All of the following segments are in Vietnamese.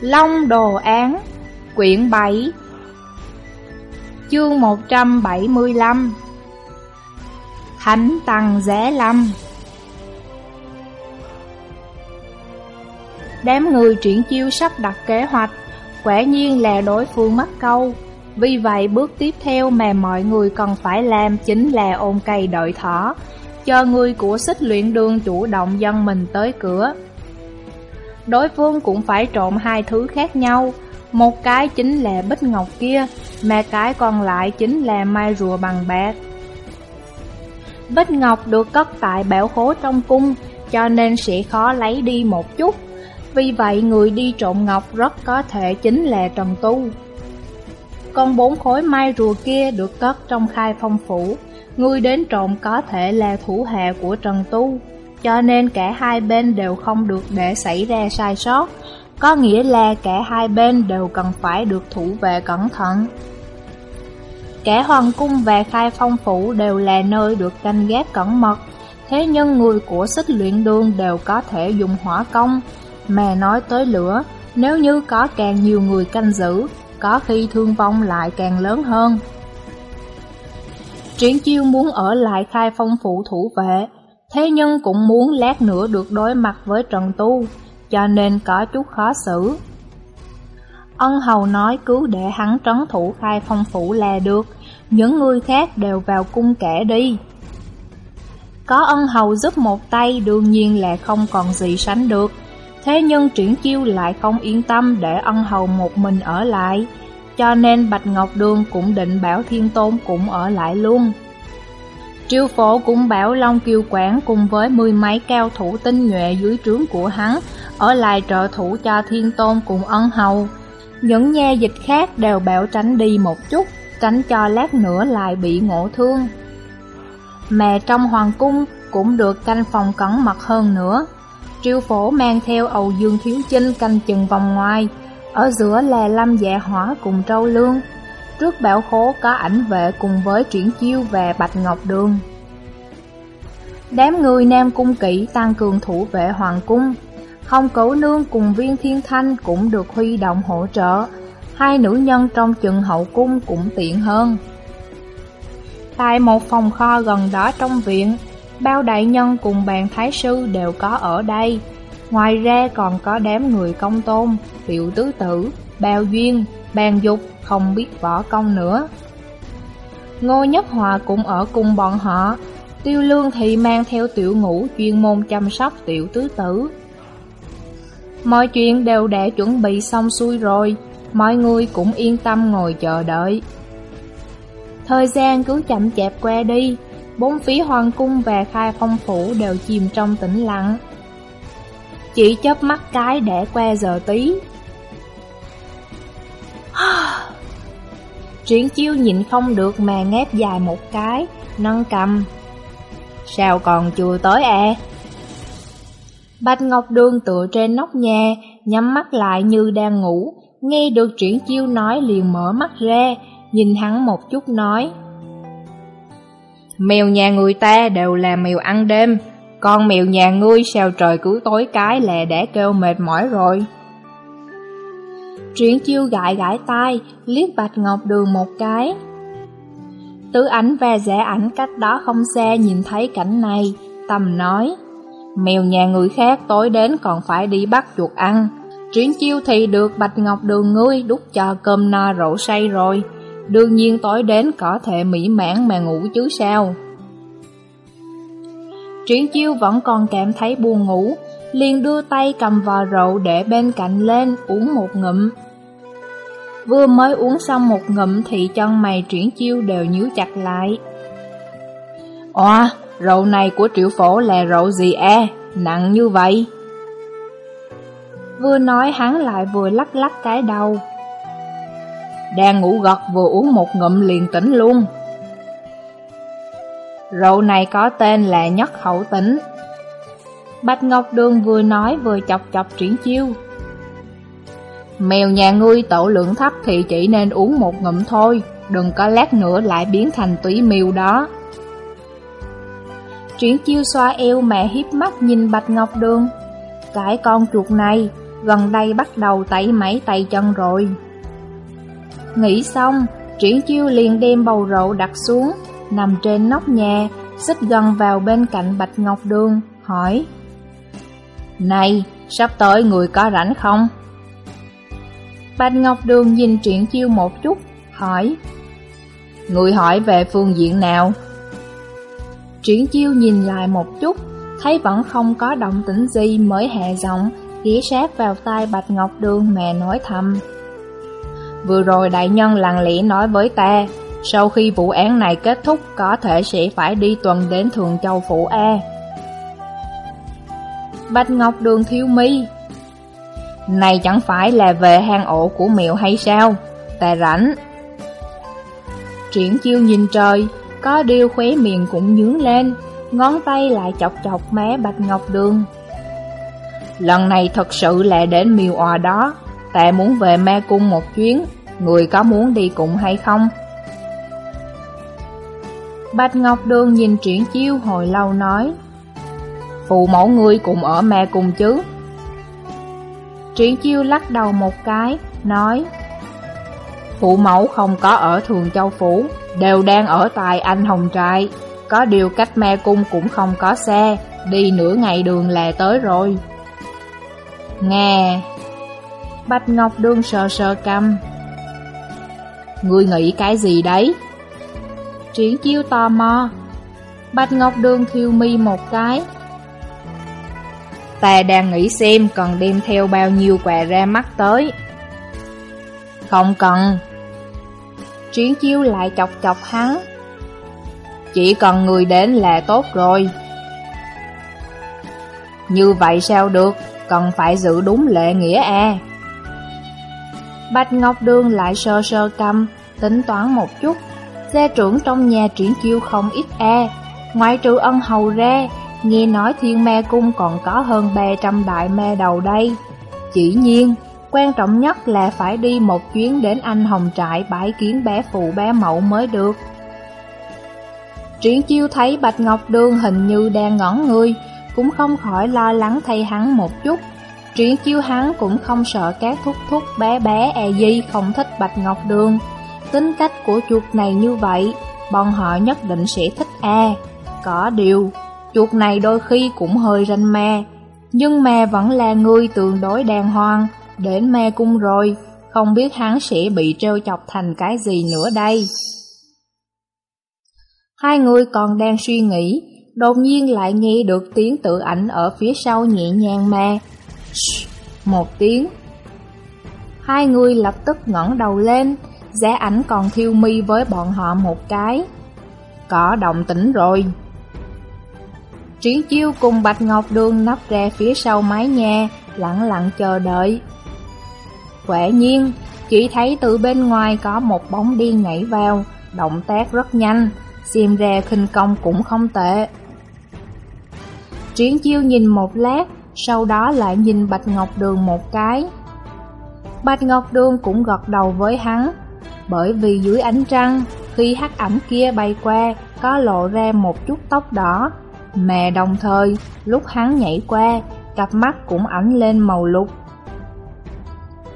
Long Đồ Án, Quyển 7 Chương 175 Thánh Tăng Giá Lâm. Đám người triển chiêu sắp đặt kế hoạch, Quả nhiên là đối phương mắc câu. Vì vậy, bước tiếp theo mà mọi người cần phải làm chính là ôm cây đợi thỏ Chờ người của xích luyện đường chủ động dân mình tới cửa. Đối phương cũng phải trộn hai thứ khác nhau. Một cái chính là bích ngọc kia, Mà cái còn lại chính là mai rùa bằng bạc. Bích ngọc được cất tại bảo khố trong cung, Cho nên sẽ khó lấy đi một chút. Vì vậy, người đi trộm ngọc rất có thể chính là Trần Tu Còn bốn khối mai rùa kia được cất trong khai phong phủ. Người đến trộm có thể là thủ hạ của Trần Tu cho nên cả hai bên đều không được để xảy ra sai sót, có nghĩa là cả hai bên đều cần phải được thủ vệ cẩn thận. Cả hoàng cung và khai phong phủ đều là nơi được canh gác cẩn mật, thế nhưng người của xích luyện đường đều có thể dùng hỏa công, mà nói tới lửa, nếu như có càng nhiều người canh giữ, có khi thương vong lại càng lớn hơn. Triển chiêu muốn ở lại khai phong phủ thủ vệ, Thế nhưng cũng muốn lát nữa được đối mặt với Trần Tu, cho nên có chút khó xử. Ân hầu nói cứ để hắn trấn thủ khai phong phủ là được, những người khác đều vào cung kẻ đi. Có ân hầu giúp một tay đương nhiên là không còn gì sánh được, thế nhưng triển chiêu lại không yên tâm để ân hầu một mình ở lại, cho nên Bạch Ngọc Đường cũng định bảo Thiên Tôn cũng ở lại luôn. Triều phổ cũng bảo Long Kiều Quảng cùng với mười mấy cao thủ tinh nhuệ dưới trướng của hắn ở lại trợ thủ cho Thiên Tôn cùng ân hầu. Những nha dịch khác đều bảo tránh đi một chút, tránh cho lát nữa lại bị ngộ thương. Mẹ trong hoàng cung cũng được canh phòng cẩn mật hơn nữa. Triều phổ mang theo Âu Dương Thiếu Chinh canh chừng vòng ngoài, ở giữa là Lâm Dạ Hỏa cùng Trâu Lương. Trước bảo khố có ảnh vệ cùng với Triển Chiêu và Bạch Ngọc Đường. Đám người Nam Cung Kỵ tăng cường thủ vệ Hoàng Cung. Không cẩu nương cùng viên thiên thanh cũng được huy động hỗ trợ. Hai nữ nhân trong chừng hậu cung cũng tiện hơn. Tại một phòng kho gần đó trong viện, bao đại nhân cùng bàn thái sư đều có ở đây. Ngoài ra còn có đám người công tôn, tiểu tứ tử, bao duyên, bàn dục, không biết võ công nữa. Ngô Nhất Hòa cũng ở cùng bọn họ, tiêu lương thì mang theo tiểu ngũ chuyên môn chăm sóc tiểu tứ tử. Mọi chuyện đều đã chuẩn bị xong xuôi rồi, mọi người cũng yên tâm ngồi chờ đợi. Thời gian cứ chậm chạp qua đi, bốn phía hoàng cung và khai phong phủ đều chìm trong tĩnh lặng. Chỉ chớp mắt cái để qua giờ tí. Triển chiêu nhịn không được mà ngáp dài một cái, nâng cầm. Sao còn chưa tới à? Bạch Ngọc Đường tựa trên nóc nhà, nhắm mắt lại như đang ngủ, nghe được triển chiêu nói liền mở mắt ra, nhìn hắn một chút nói. Mèo nhà người ta đều là mèo ăn đêm, con mèo nhà ngươi sao trời cứ tối cái là đã kêu mệt mỏi rồi. Triển chiêu gãi gãi tai, liếc Bạch Ngọc Đường một cái. Tứ ảnh và rẻ ảnh cách đó không xa nhìn thấy cảnh này, tầm nói. Mèo nhà người khác tối đến còn phải đi bắt chuột ăn. Triển chiêu thì được Bạch Ngọc Đường ngươi đút cho cơm no rượu say rồi. Đương nhiên tối đến có thể mỹ mãn mà ngủ chứ sao. Triển chiêu vẫn còn cảm thấy buồn ngủ, liền đưa tay cầm vò rượu để bên cạnh lên uống một ngụm. Vừa mới uống xong một ngụm thì chân mày triển chiêu đều nhíu chặt lại. Ồ, rượu này của triệu phổ là rượu gì e, nặng như vậy? Vừa nói hắn lại vừa lắc lắc cái đầu. Đang ngủ gật vừa uống một ngụm liền tỉnh luôn. Rượu này có tên là nhất hậu tỉnh. Bạch Ngọc Đường vừa nói vừa chọc chọc triển chiêu. Mèo nhà ngươi tổ lượng thấp thì chỉ nên uống một ngụm thôi, đừng có lát nữa lại biến thành túy miêu đó. Triển chiêu xoa eo mẹ hiếp mắt nhìn Bạch Ngọc Đường. Cái con chuột này, gần đây bắt đầu tẩy máy tay chân rồi. Nghĩ xong, Triển Chiêu liền đem bầu rượu đặt xuống, nằm trên nóc nhà, xích gần vào bên cạnh Bạch Ngọc Đường, hỏi này, sắp tới người có rảnh không? Bạch Ngọc Đường nhìn Triển Chiêu một chút, hỏi Người hỏi về phương diện nào? Triển Chiêu nhìn lại một chút, thấy vẫn không có động tĩnh gì mới hạ giọng, ghé sát vào tai Bạch Ngọc Đường mẹ nói thầm. Vừa rồi đại nhân lặng lẽ nói với ta, sau khi vụ án này kết thúc có thể sẽ phải đi tuần đến Thường Châu Phủ A. Bạch Ngọc Đường thiếu mi Này chẳng phải là về hang ổ của mèo hay sao? Ta rảnh. Triển chiêu nhìn trời, có điều khóe miệng cũng nhướng lên, ngón tay lại chọc chọc mé Bạch Ngọc Đường. Lần này thật sự là đến miêu òa đó, ta muốn về ma cung một chuyến, người có muốn đi cùng hay không? Bạch Ngọc Đường nhìn triển chiêu hồi lâu nói Phụ mẫu ngươi cùng ở mẹ cùng chứ? Triển chiêu lắc đầu một cái, nói Phụ mẫu không có ở Thường Châu Phủ, đều đang ở tại Anh Hồng Trại. Có điều cách mẹ cung cũng không có xe, đi nửa ngày đường là tới rồi. Nghe Bạch Ngọc Đường sờ sờ căm Ngươi nghĩ cái gì đấy? Triển chiêu tò mò. Bạch Ngọc Đường thiêu mi một cái. Ta đang nghĩ xem cần đem theo bao nhiêu quà ra mắt tới. Không cần. Triển chiêu lại chọc chọc hắn. Chỉ cần người đến là tốt rồi. Như vậy sao được? Cần phải giữ đúng lệ nghĩa a Bạch Ngọc Đường lại sơ sơ cầm Tính toán một chút. Gia trưởng trong nhà triển chiêu không ít e. Ngoại trừ ân hầu ra Nghe nói thiên me cung còn có hơn 300 đại me đầu đây. Chỉ nhiên Quan trọng nhất là phải đi một chuyến đến anh Hồng Trại bãi kiến bé phụ bé mẫu mới được. Triển chiêu thấy Bạch Ngọc Đường hình như đang ngẩn người Cũng không khỏi lo lắng thay hắn một chút. Triển chiêu hắn cũng không sợ các thúc thúc bé bé e di không thích Bạch Ngọc Đường. Tính cách của chuột này như vậy, bọn họ nhất định sẽ thích A. Có điều, chuột này đôi khi cũng hơi ranh ma, nhưng ma vẫn là người tương đối đàng hoàng, đến ma cung rồi, không biết hắn sẽ bị trêu chọc thành cái gì nữa đây. Hai người còn đang suy nghĩ, đột nhiên lại nghe được tiếng tự ảnh ở phía sau nhẹ nhàng ma. một tiếng. Hai người lập tức ngẩng đầu lên, Giá ảnh còn thiêu mi với bọn họ một cái Có động tĩnh rồi Triển chiêu cùng Bạch Ngọc Đường nấp ra phía sau mái nhà Lặng lặng chờ đợi. Quả nhiên Chỉ thấy từ bên ngoài có một bóng điên nhảy vào Động tác rất nhanh Xem ra khinh công cũng không tệ. Triển chiêu nhìn một lát Sau đó lại nhìn Bạch Ngọc Đường một cái. Bạch Ngọc Đường cũng gật đầu với hắn bởi vì dưới ánh trăng, khi hắc ảnh kia bay qua, có lộ ra một chút tóc đỏ, mà đồng thời, lúc hắn nhảy qua, cặp mắt cũng ảnh lên màu lục.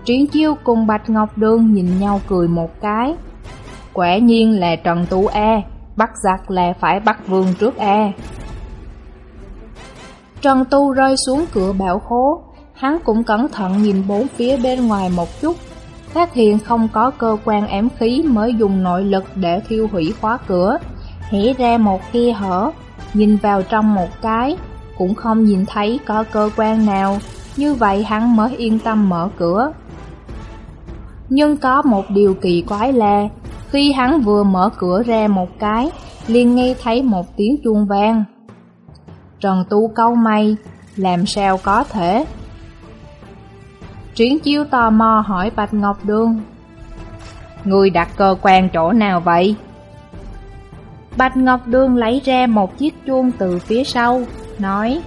Triển chiêu cùng Bạch Ngọc Đường nhìn nhau cười một cái. Quả nhiên là Trần Tú A, bắt giặc là phải bắt vương trước A. Trần Tu rơi xuống cửa bảo khố, hắn cũng cẩn thận nhìn bốn phía bên ngoài một chút, phát hiện không có cơ quan ém khí mới dùng nội lực để thiêu hủy khóa cửa, hỉ ra một khe hở, nhìn vào trong một cái, cũng không nhìn thấy có cơ quan nào, như vậy hắn mới yên tâm mở cửa. Nhưng có một điều kỳ quái là, khi hắn vừa mở cửa ra một cái, liền nghe thấy một tiếng chuông vang. Trần Tu câu mày, làm sao có thể? Triển chiêu tò mò hỏi Bạch Ngọc đương Người đặt cơ quan chỗ nào vậy? Bạch Ngọc Đường lấy ra một chiếc chuông từ phía sau, nói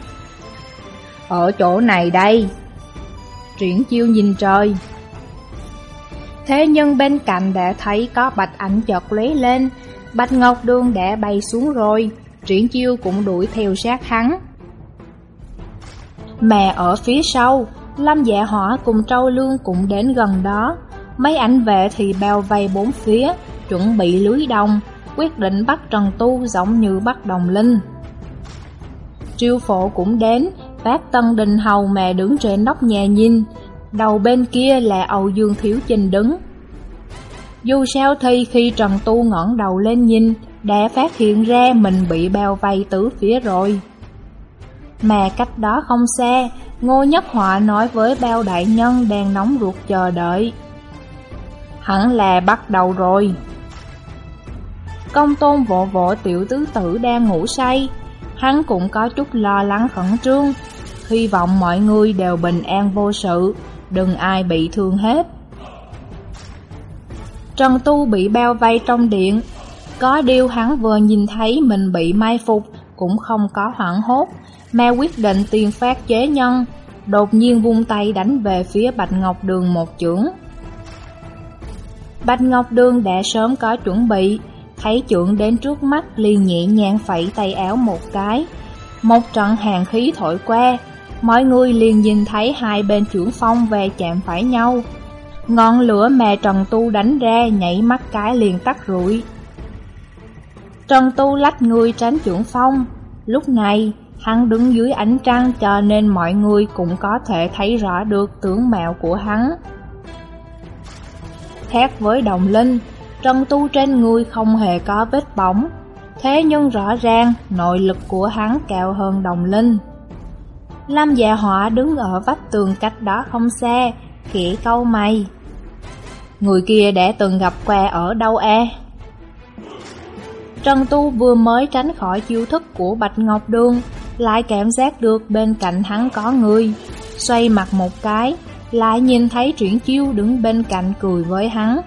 Ở chỗ này đây. Triển chiêu nhìn trời. Thế nhưng bên cạnh đã thấy có bạch ảnh chợt lóe lên. Bạch Ngọc Đường đã bay xuống rồi. Triển chiêu cũng đuổi theo sát hắn. Mà ở phía sau Lâm dạ hỏa cùng Trâu Lương cũng đến gần đó. Mấy ảnh vệ thì bao vây bốn phía Chuẩn bị lưới đông. Quyết định bắt Trần Tu giống như bắt Đồng Linh. Triêu phổ cũng đến Bác Tân Đình Hầu mẹ đứng trên nóc nhà nhìn. Đầu bên kia là Âu Dương Thiếu Trình đứng. Dù sao thì khi Trần Tu ngẩng đầu lên nhìn, Đã phát hiện ra mình bị bao vây tứ phía rồi. Mà cách đó không xa, Ngô Nhất Họa nói với bao đại nhân đang nóng ruột chờ đợi. Hẳn là bắt đầu rồi. Công tôn vỗ vỗ tiểu tứ tử đang ngủ say. Hắn cũng có chút lo lắng khẩn trương. Hy vọng mọi người đều bình an vô sự, Đừng ai bị thương hết. Trần Tu bị bao vây trong điện. Có điều hắn vừa nhìn thấy mình bị mai phục, Cũng không có hoảng hốt. Mà quyết định tiền phát chế nhân, Đột nhiên vung tay đánh về phía Bạch Ngọc Đường một chưởng. Bạch Ngọc Đường đã sớm có chuẩn bị Thấy trưởng đến trước mắt liền nhẹ nhàng phẩy tay áo một cái. Một trận hàng khí thổi qua, Mọi người liền nhìn thấy hai bên trưởng phong về chạm phải nhau. Ngọn lửa mà Trần Tu đánh ra nhảy mắt cái liền tắt rụi. Trần Tu lách người tránh trưởng phong. Lúc này, hắn đứng dưới ánh trăng cho nên mọi người cũng có thể thấy rõ được tướng mạo của hắn. Khác với đồng linh Trần Tu trên người không hề có vết bỏng. Thế nhưng rõ ràng, nội lực của hắn cao hơn đồng linh. Lâm dạ họa đứng ở vách tường cách đó không xa, Khỉ câu mày. Người kia đã từng gặp qua ở đâu e? Trần Tu vừa mới tránh khỏi chiêu thức của Bạch Ngọc Đường, Lại cảm giác được bên cạnh hắn có người. Xoay mặt một cái, Lại nhìn thấy Triển Chiêu đứng bên cạnh cười với hắn.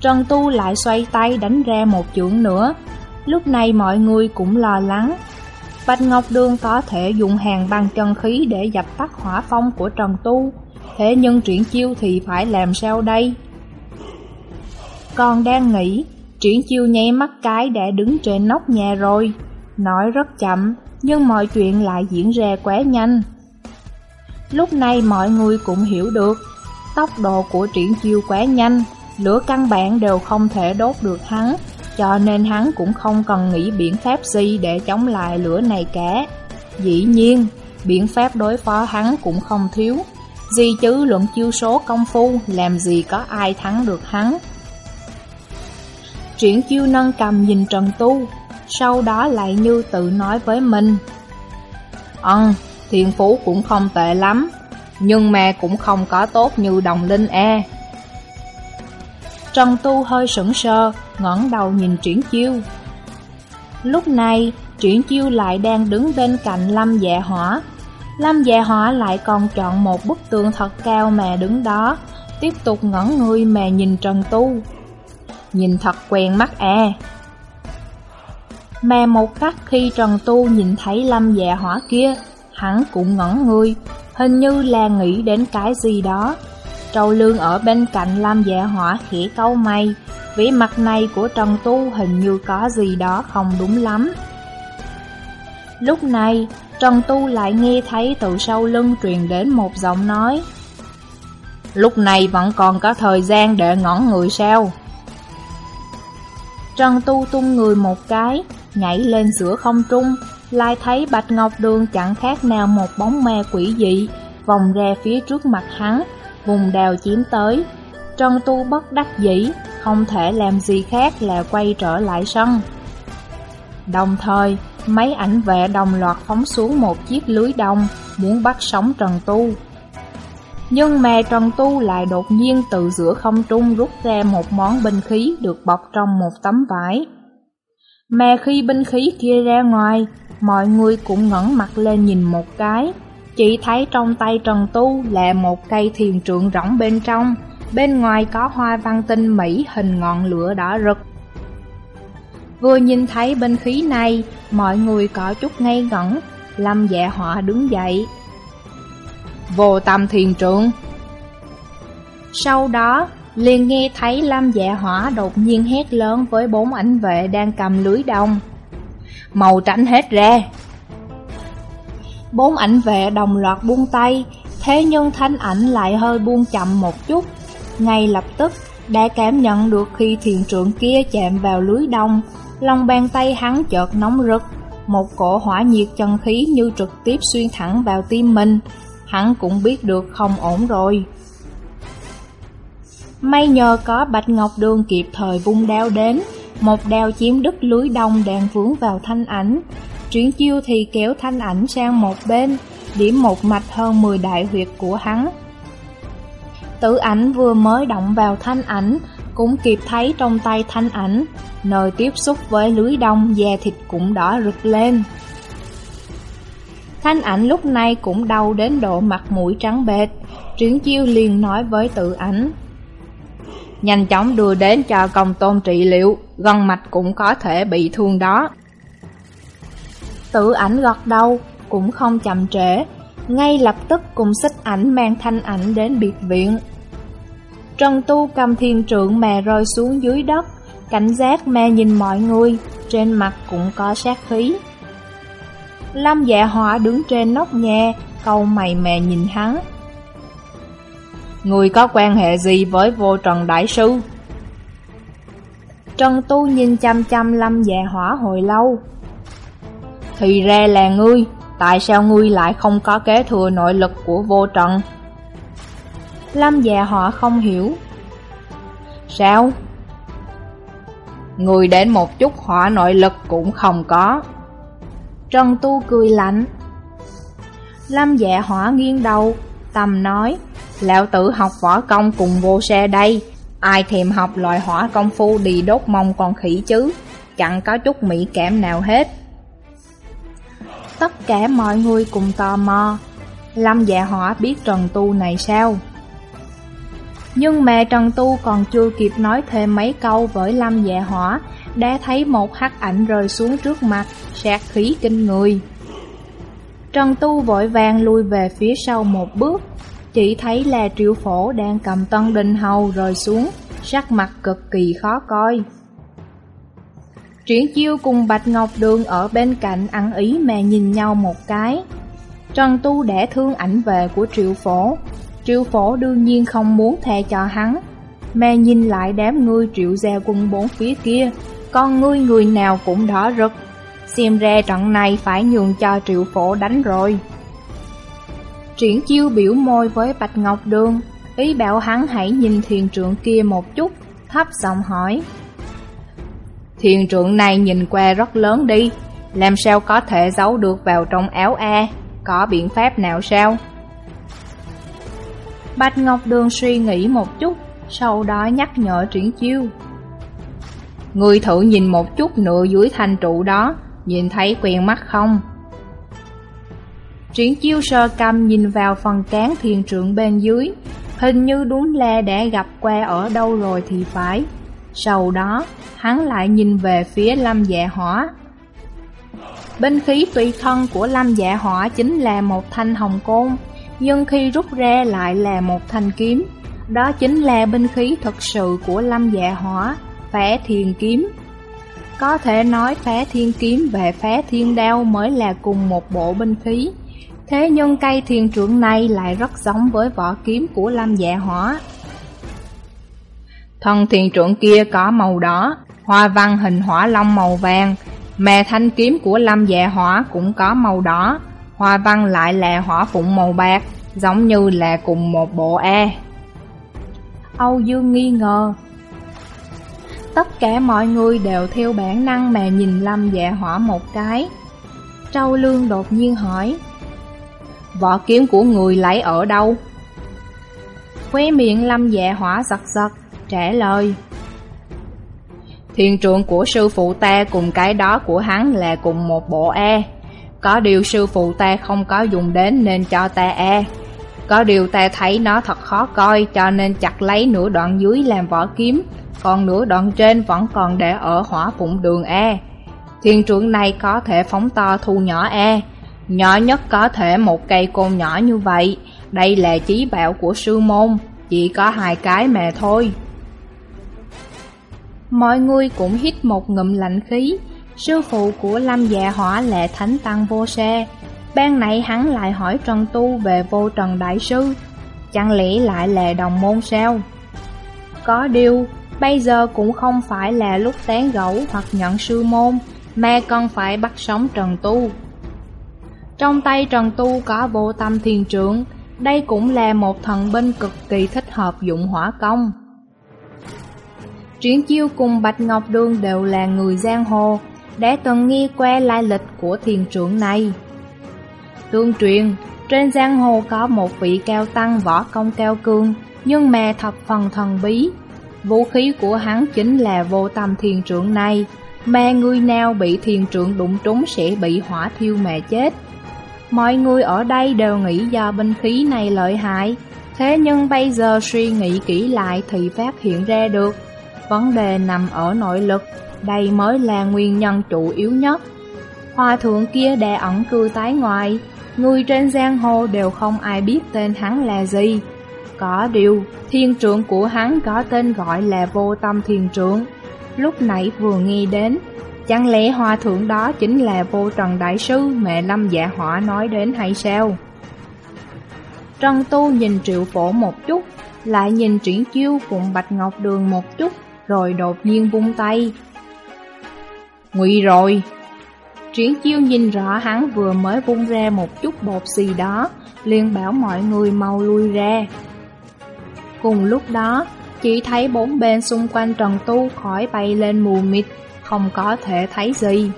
Trần Tu lại xoay tay đánh ra một chưởng nữa. Lúc này mọi người cũng lo lắng. Bạch Ngọc Đường có thể dùng hàng bằng chân khí để dập tắt hỏa phong của Trần Tu. Thế nhưng triển chiêu thì phải làm sao đây? Còn đang nghĩ, triển chiêu nháy mắt cái đã đứng trên nóc nhà rồi. Nói rất chậm, nhưng mọi chuyện lại diễn ra quá nhanh. Lúc này mọi người cũng hiểu được Tốc độ của triển chiêu quá nhanh. Lửa căn bản đều không thể đốt được hắn Cho nên hắn cũng không cần nghĩ biện pháp gì để chống lại lửa này cả. Dĩ nhiên, biện pháp đối phó hắn cũng không thiếu. Gì chứ luận chiêu số công phu Làm gì có ai thắng được hắn. Triển chiêu nâng cầm nhìn Trần Tu Sau đó lại như tự nói với mình. Ừm, thiền phú cũng không tệ lắm Nhưng mà cũng không có tốt như đồng linh e Trần Tu hơi sững sờ, ngẩng đầu nhìn Triển Chiêu. Lúc này, Triển Chiêu lại đang đứng bên cạnh Lâm Dạ Hỏa. Lâm Dạ Hỏa lại còn chọn một bức tường thật cao mà đứng đó, tiếp tục ngẩn người mà nhìn Trần Tu. Nhìn thật quen mắt e. à. Mà một khắc khi Trần Tu nhìn thấy Lâm Dạ Hỏa kia, hắn cũng ngẩn người, hình như là nghĩ đến cái gì đó. Trâu Lương ở bên cạnh Lam Dạ Hỏa khỉ câu mày, vĩ mặt này của Trần Tu hình như có gì đó không đúng lắm. Lúc này, Trần Tu lại nghe thấy từ sau lưng truyền đến một giọng nói. Lúc này vẫn còn có thời gian để ngõn người sao? Trần Tu tung người một cái, nhảy lên giữa không trung, lại thấy Bạch Ngọc Đường chẳng khác nào một bóng ma quỷ dị, vòng ra phía trước mặt hắn, vùng đào chiếm tới. Trần Tu bất đắc dĩ, không thể làm gì khác là quay trở lại sân. Đồng thời, mấy ảnh vệ đồng loạt phóng xuống một chiếc lưới đông, muốn bắt sống Trần Tu. Nhưng mà Trần Tu lại đột nhiên từ giữa không trung rút ra một món binh khí được bọc trong một tấm vải. Mà khi binh khí kia ra ngoài, mọi người cũng ngẩng mặt lên nhìn một cái. Chỉ thấy trong tay Trần Tu là một cây thiền trượng rỗng bên trong, bên ngoài có hoa văn tinh mỹ hình ngọn lửa đỏ rực. Vừa nhìn thấy binh khí này, mọi người có chút ngây ngẩn, Lâm dạ họa đứng dậy. Vô tâm thiền trượng Sau đó, liền nghe thấy Lâm dạ hỏa đột nhiên hét lớn với bốn ảnh vệ đang cầm lưới đông. Màu tránh hết ra! Bốn ảnh vệ đồng loạt buông tay, thế nhưng thanh ảnh lại hơi buông chậm một chút. Ngay lập tức, đã cảm nhận được khi thiền trượng kia chạm vào lưới đông, lòng bàn tay hắn chợt nóng rực, một cổ hỏa nhiệt chân khí như trực tiếp xuyên thẳng vào tim mình, hắn cũng biết được không ổn rồi. May nhờ có Bạch Ngọc Đường kịp thời vung đao đến, một đao chiếm đứt lưới đông đang vướng vào thanh ảnh. Chuyển chiêu thì kéo thanh ảnh sang một bên, điểm một mạch hơn 10 đại huyệt của hắn. Tử ảnh vừa mới động vào thanh ảnh, cũng kịp thấy trong tay thanh ảnh, nơi tiếp xúc với lưới đông da thịt cũng đỏ rực lên. Thanh ảnh lúc này cũng đau đến độ mặt mũi trắng bệt, Triển chiêu liền nói với tự ảnh. Nhanh chóng đưa đến cho công tôn trị liệu, gân mạch cũng có thể bị thương đó. Tự ảnh gật đầu, cũng không chậm trễ, ngay lập tức cùng xích ảnh mang thanh ảnh đến biệt viện. Trần Tu cầm thiên trượng mè rơi xuống dưới đất, cảnh giác mè nhìn mọi người, trên mặt cũng có sát khí. Lâm dạ họa đứng trên nóc nhà, câu mày mè nhìn hắn. Người có quan hệ gì với vô trần đại sư? Trần Tu nhìn chăm chăm lâm dạ hỏa hồi lâu. Thì ra là ngươi, tại sao ngươi lại không có kế thừa nội lực của vô trần? Lâm dạ họ không hiểu. Sao? Người đến một chút hỏa nội lực cũng không có. Trần Tu cười lạnh. Lâm dạ hỏa nghiêng đầu, tầm nói, Lão tử học võ công cùng vô xe đây, ai thèm học loại hỏa công phu đi đốt mông con khỉ chứ, chẳng có chút mỹ cảm nào hết. Tất cả mọi người cùng tò mò, Lâm dạ hỏa biết Trần Tu này sao? Nhưng mẹ Trần Tu còn chưa kịp nói thêm mấy câu với Lâm dạ hỏa, đã thấy một hắc ảnh rơi xuống trước mặt, sát khí kinh người. Trần Tu vội vàng lui về phía sau một bước, chỉ thấy là triệu phổ đang cầm tân đình hầu rơi xuống, sắc mặt cực kỳ khó coi. Triển chiêu cùng Bạch Ngọc Đường ở bên cạnh ăn ý mà nhìn nhau một cái. Trần Tu đã thương ảnh về của triệu phổ, triệu phổ đương nhiên không muốn thề cho hắn, mà nhìn lại đám ngươi triệu gia quân bốn phía kia, con ngươi người nào cũng đỏ rực. Xem ra trận này phải nhường cho triệu phổ đánh rồi. Triển chiêu biểu môi với Bạch Ngọc Đường, ý bảo hắn hãy nhìn thiền trượng kia một chút, thấp giọng hỏi. Thiền trượng này nhìn qua rất lớn đi, làm sao có thể giấu được vào trong áo A, có biện pháp nào sao? Bạch Ngọc Đường suy nghĩ một chút, sau đó nhắc nhở triển chiêu. Người thử nhìn một chút nữa dưới thanh trụ đó, nhìn thấy quen mắt không? Triển chiêu sơ cầm nhìn vào phần cán thiền trượng bên dưới, hình như đúng là đã gặp qua ở đâu rồi thì phải. Sau đó, hắn lại nhìn về phía lâm dạ hỏa. Binh khí tùy thân của lâm dạ hỏa chính là một thanh hồng côn, nhưng khi rút ra lại là một thanh kiếm. Đó chính là binh khí thực sự của lâm dạ hỏa, phá thiên kiếm. Có thể nói phá thiên kiếm và phá thiên đao mới là cùng một bộ binh khí. Thế nhưng cây thiền trượng này lại rất giống với vỏ kiếm của lâm Dạ Hỏa. Thân thiền trượng kia có màu đỏ, hoa văn hình hỏa long màu vàng, mè thanh kiếm của lâm Dạ Hỏa cũng có màu đỏ, hoa văn lại là hỏa phụng màu bạc, giống như là cùng một bộ E. Âu Dương nghi ngờ. Tất cả mọi người đều theo bản năng mà nhìn Lâm Dạ Hỏa một cái. Trâu Lương đột nhiên hỏi, Vỏ kiếm của người lấy ở đâu? Khóe miệng lâm dạ hỏa giật giật, trả lời. Thiên trượng của sư phụ ta cùng cái đó của hắn là cùng một bộ E. Có điều sư phụ ta không có dùng đến nên cho ta E. Có điều ta thấy nó thật khó coi cho nên chặt lấy nửa đoạn dưới làm vỏ kiếm Còn nửa đoạn trên vẫn còn để ở hỏa phụng đường E. Thiên trượng này có thể phóng to thu nhỏ E. Nhỏ nhất có thể một cây côn nhỏ như vậy, đây là chí bảo của sư môn, chỉ có hai cái mà thôi. Mọi người cũng hít một ngụm lạnh khí, sư phụ của Lâm Dạ Hỏa là Thánh Tăng Vô Xe. Ban nãy hắn lại hỏi Trần Tu về vô trần đại sư Chẳng lẽ lại là đồng môn sao? Có điều, bây giờ cũng không phải là lúc tán gẫu hoặc nhận sư môn Mà còn phải bắt sống Trần Tu Trong tay Trần Tu có vô tâm thiền trưởng Đây cũng là một thần binh cực kỳ thích hợp dụng hỏa công Triển chiêu cùng Bạch Ngọc Đường đều là người giang hồ Đã từng nghi qua lai lịch của thiền trưởng này Tương truyền, trên giang hồ có một vị cao tăng võ công cao cương, nhưng mà thập phần thần bí. Vũ khí của hắn chính là vô tâm thiền trưởng này, mà người nào bị thiền trưởng đụng trúng sẽ bị hỏa thiêu mà chết. Mọi người ở đây đều nghĩ do binh khí này lợi hại, thế nhưng bây giờ suy nghĩ kỹ lại thì phát hiện ra được. Vấn đề nằm ở nội lực, đây mới là nguyên nhân chủ yếu nhất. Hòa thượng kia đã ẩn cư tái ngoại, Người trên giang hồ đều không ai biết tên hắn là gì. Có điều, thiên trưởng của hắn có tên gọi là vô tâm thiên trưởng. Lúc nãy vừa nghe đến Chẳng lẽ hòa thượng đó chính là vô trần đại sư mẹ Lâm Dạ Họa nói đến hay sao? Trần Tu nhìn triệu phổ một chút Lại nhìn triển chiêu cùng Bạch Ngọc Đường một chút. Rồi đột nhiên vung tay Nguy rồi, Triển chiêu nhìn rõ hắn vừa mới vung ra một chút bột xì đó, liền bảo mọi người mau lui ra. Cùng lúc đó, chỉ thấy bốn bên xung quanh Trần Tu khỏi bay lên mù mịt, không có thể thấy gì.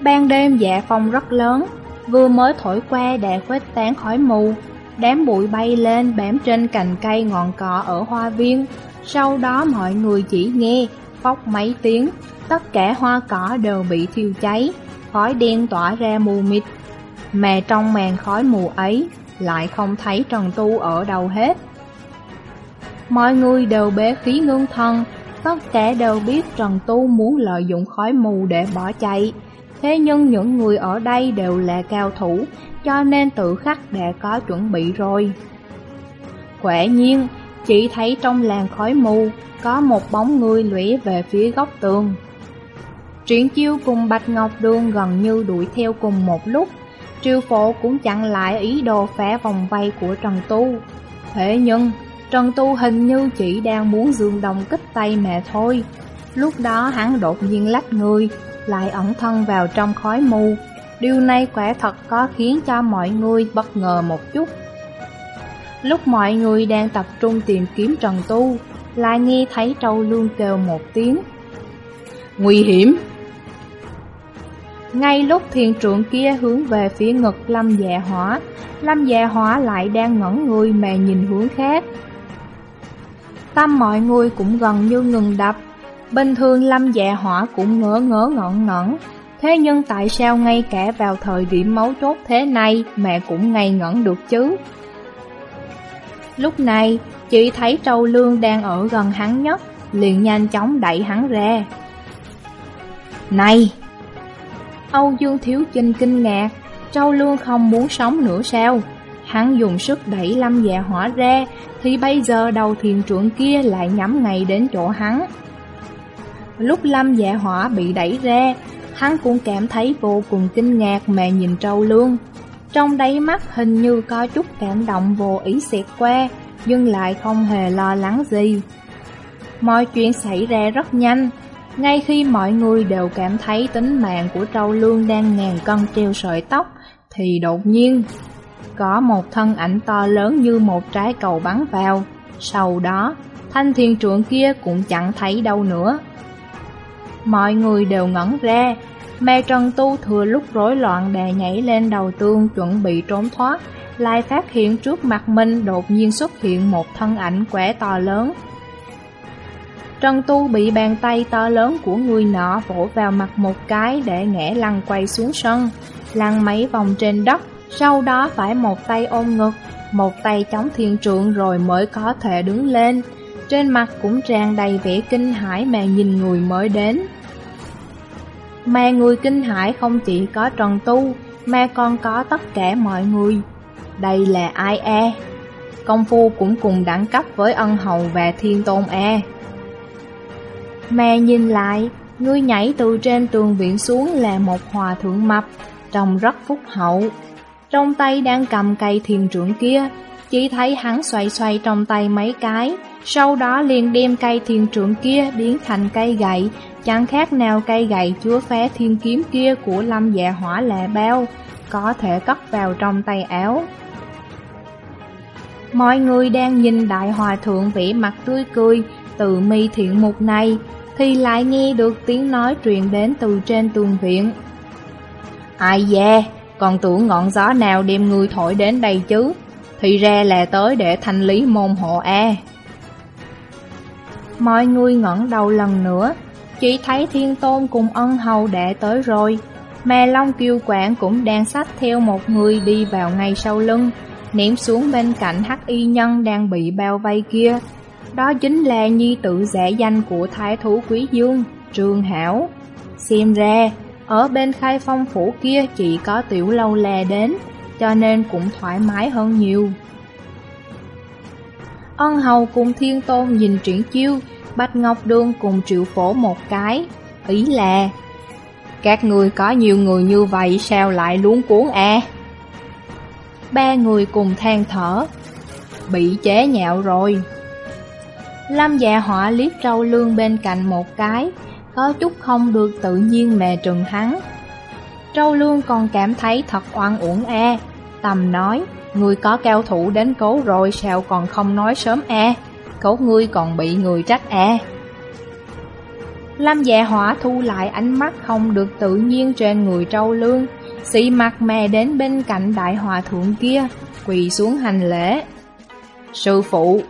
Ban đêm dạ phong rất lớn, vừa mới thổi qua đã khuếch tán khói mù, đám bụi bay lên bám trên cành cây ngọn cỏ ở hoa viên, sau đó mọi người chỉ nghe phóc mấy tiếng, tất cả hoa cỏ đều bị thiêu cháy, khói đen tỏa ra mù mịt. Mà trong màn khói mù ấy, lại không thấy Trần Tu ở đâu hết. Mọi người đều bế khí ngưng thân, tất cả đều biết Trần Tu muốn lợi dụng khói mù để bỏ chạy. Thế nhưng những người ở đây đều là cao thủ, cho nên tự khắc đã có chuẩn bị rồi. Quả nhiên, chỉ thấy trong làng khói mù, có một bóng người lũy về phía góc tường. Triển chiêu cùng Bạch Ngọc Đường gần như đuổi theo cùng một lúc, triều phổ cũng chặn lại ý đồ phá vòng vây của Trần Tu. Thế nhưng, Trần Tu hình như chỉ đang muốn dương đồng kích tay mẹ thôi. Lúc đó hắn đột nhiên lách người, lại ẩn thân vào trong khói mù. Điều này quả thật có khiến cho mọi người bất ngờ một chút. Lúc mọi người đang tập trung tìm kiếm Trần Tu, lại nghe thấy trâu lương kêu một tiếng. Nguy hiểm! Ngay lúc thiền trượng kia hướng về phía ngực Lâm Dạ Hỏa, Lâm Dạ Hỏa lại đang ngẩn người mà nhìn hướng khác. Tâm mọi người cũng gần như ngừng đập, bình thường Lâm Dạ Hỏa cũng ngỡ ngỡ ngẩn ngẩn. Thế nhưng tại sao ngay cả vào thời điểm máu chốt thế này mẹ cũng ngây ngẩn được chứ? Lúc này, chị thấy Trâu Lương đang ở gần hắn nhất, liền nhanh chóng đẩy hắn ra. Này! Âu Dương Thiếu Chinh kinh ngạc, trâu Lương không muốn sống nữa sao? Hắn dùng sức đẩy lâm dạ hỏa ra, thì bây giờ đầu thiền trưởng kia lại nhắm ngay đến chỗ hắn. Lúc lâm dạ hỏa bị đẩy ra, hắn cũng cảm thấy vô cùng kinh ngạc mà nhìn trâu Lương. Trong đáy mắt hình như có chút cảm động vô ý xẹt qua, nhưng lại không hề lo lắng gì. Mọi chuyện xảy ra rất nhanh, ngay khi mọi người đều cảm thấy tính mạng của Trâu Lương đang ngàn cân treo sợi tóc, thì đột nhiên có một thân ảnh to lớn như một trái cầu bắn vào. Sau đó, thanh thiên trượng kia cũng chẳng thấy đâu nữa. Mọi người đều ngẩn ra, Mê Trần Tu thừa lúc rối loạn đè nhảy lên đầu tương chuẩn bị trốn thoát, lại phát hiện trước mặt mình đột nhiên xuất hiện một thân ảnh quẻ to lớn. Trần Tu bị bàn tay to lớn của người nọ vỗ vào mặt một cái để ngã lăn quay xuống sân, lăn mấy vòng trên đất, sau đó phải một tay ôm ngực, một tay chống thiên trượng rồi mới có thể đứng lên. Trên mặt cũng tràn đầy vẻ kinh hãi mà nhìn người mới đến. Mà người kinh hải không chỉ có Trần Tu, mà còn có tất cả mọi người. Đây là ai e? Công phu cũng cùng đẳng cấp với ân hầu và thiên tôn e. Mà nhìn lại, người nhảy từ trên tường viện xuống là một hòa thượng mập, trông rất phúc hậu. Trong tay đang cầm cây thiền trưởng kia, chỉ thấy hắn xoay xoay trong tay mấy cái, sau đó liền đem cây thiền trưởng kia biến thành cây gậy, chẳng khác nào cây gậy chúa phé thiên kiếm kia của lâm dạ hỏa lệ bao, có thể cất vào trong tay áo. Mọi người đang nhìn đại hòa thượng vĩ mặt tươi cười từ mi thiện mục này, thì lại nghe được tiếng nói truyền đến từ trên tường viện. Ai da, còn tưởng ngọn gió nào đem người thổi đến đây chứ, thì ra là tới để thanh lý môn hộ A. Mọi người ngẩng đầu lần nữa, chỉ thấy thiên tôn cùng ân hầu đệ tới rồi. Mà Long Kiều Quảng cũng đang sách theo một người đi vào ngay sau lưng, ném xuống bên cạnh hắc y nhân đang bị bao vây kia. Đó chính là nhi tự giả danh của thái thú quý dương, Trương Hảo. Xem ra, ở bên khai phong phủ kia chỉ có tiểu lâu lè đến, cho nên cũng thoải mái hơn nhiều. Ân hầu cùng thiên tôn nhìn triển chiêu, Bạch Ngọc Đường cùng triệu phổ một cái, ý là Các người có nhiều người như vậy sao lại luống cuốn à? Ba người cùng than thở, bị chế nhạo rồi. Lâm dạ họa liếc trâu lương bên cạnh một cái, có chút không được tự nhiên mè trừng hắn. Trâu lương còn cảm thấy thật oan uổng e, tầm nói, người có cao thủ đến cố rồi sao còn không nói sớm e, cố ngươi còn bị người trách e. Lâm dạ hỏa thu lại ánh mắt không được tự nhiên trên người trâu lương, xị mặt mè đến bên cạnh đại hòa thượng kia, quỳ xuống hành lễ. Sư phụ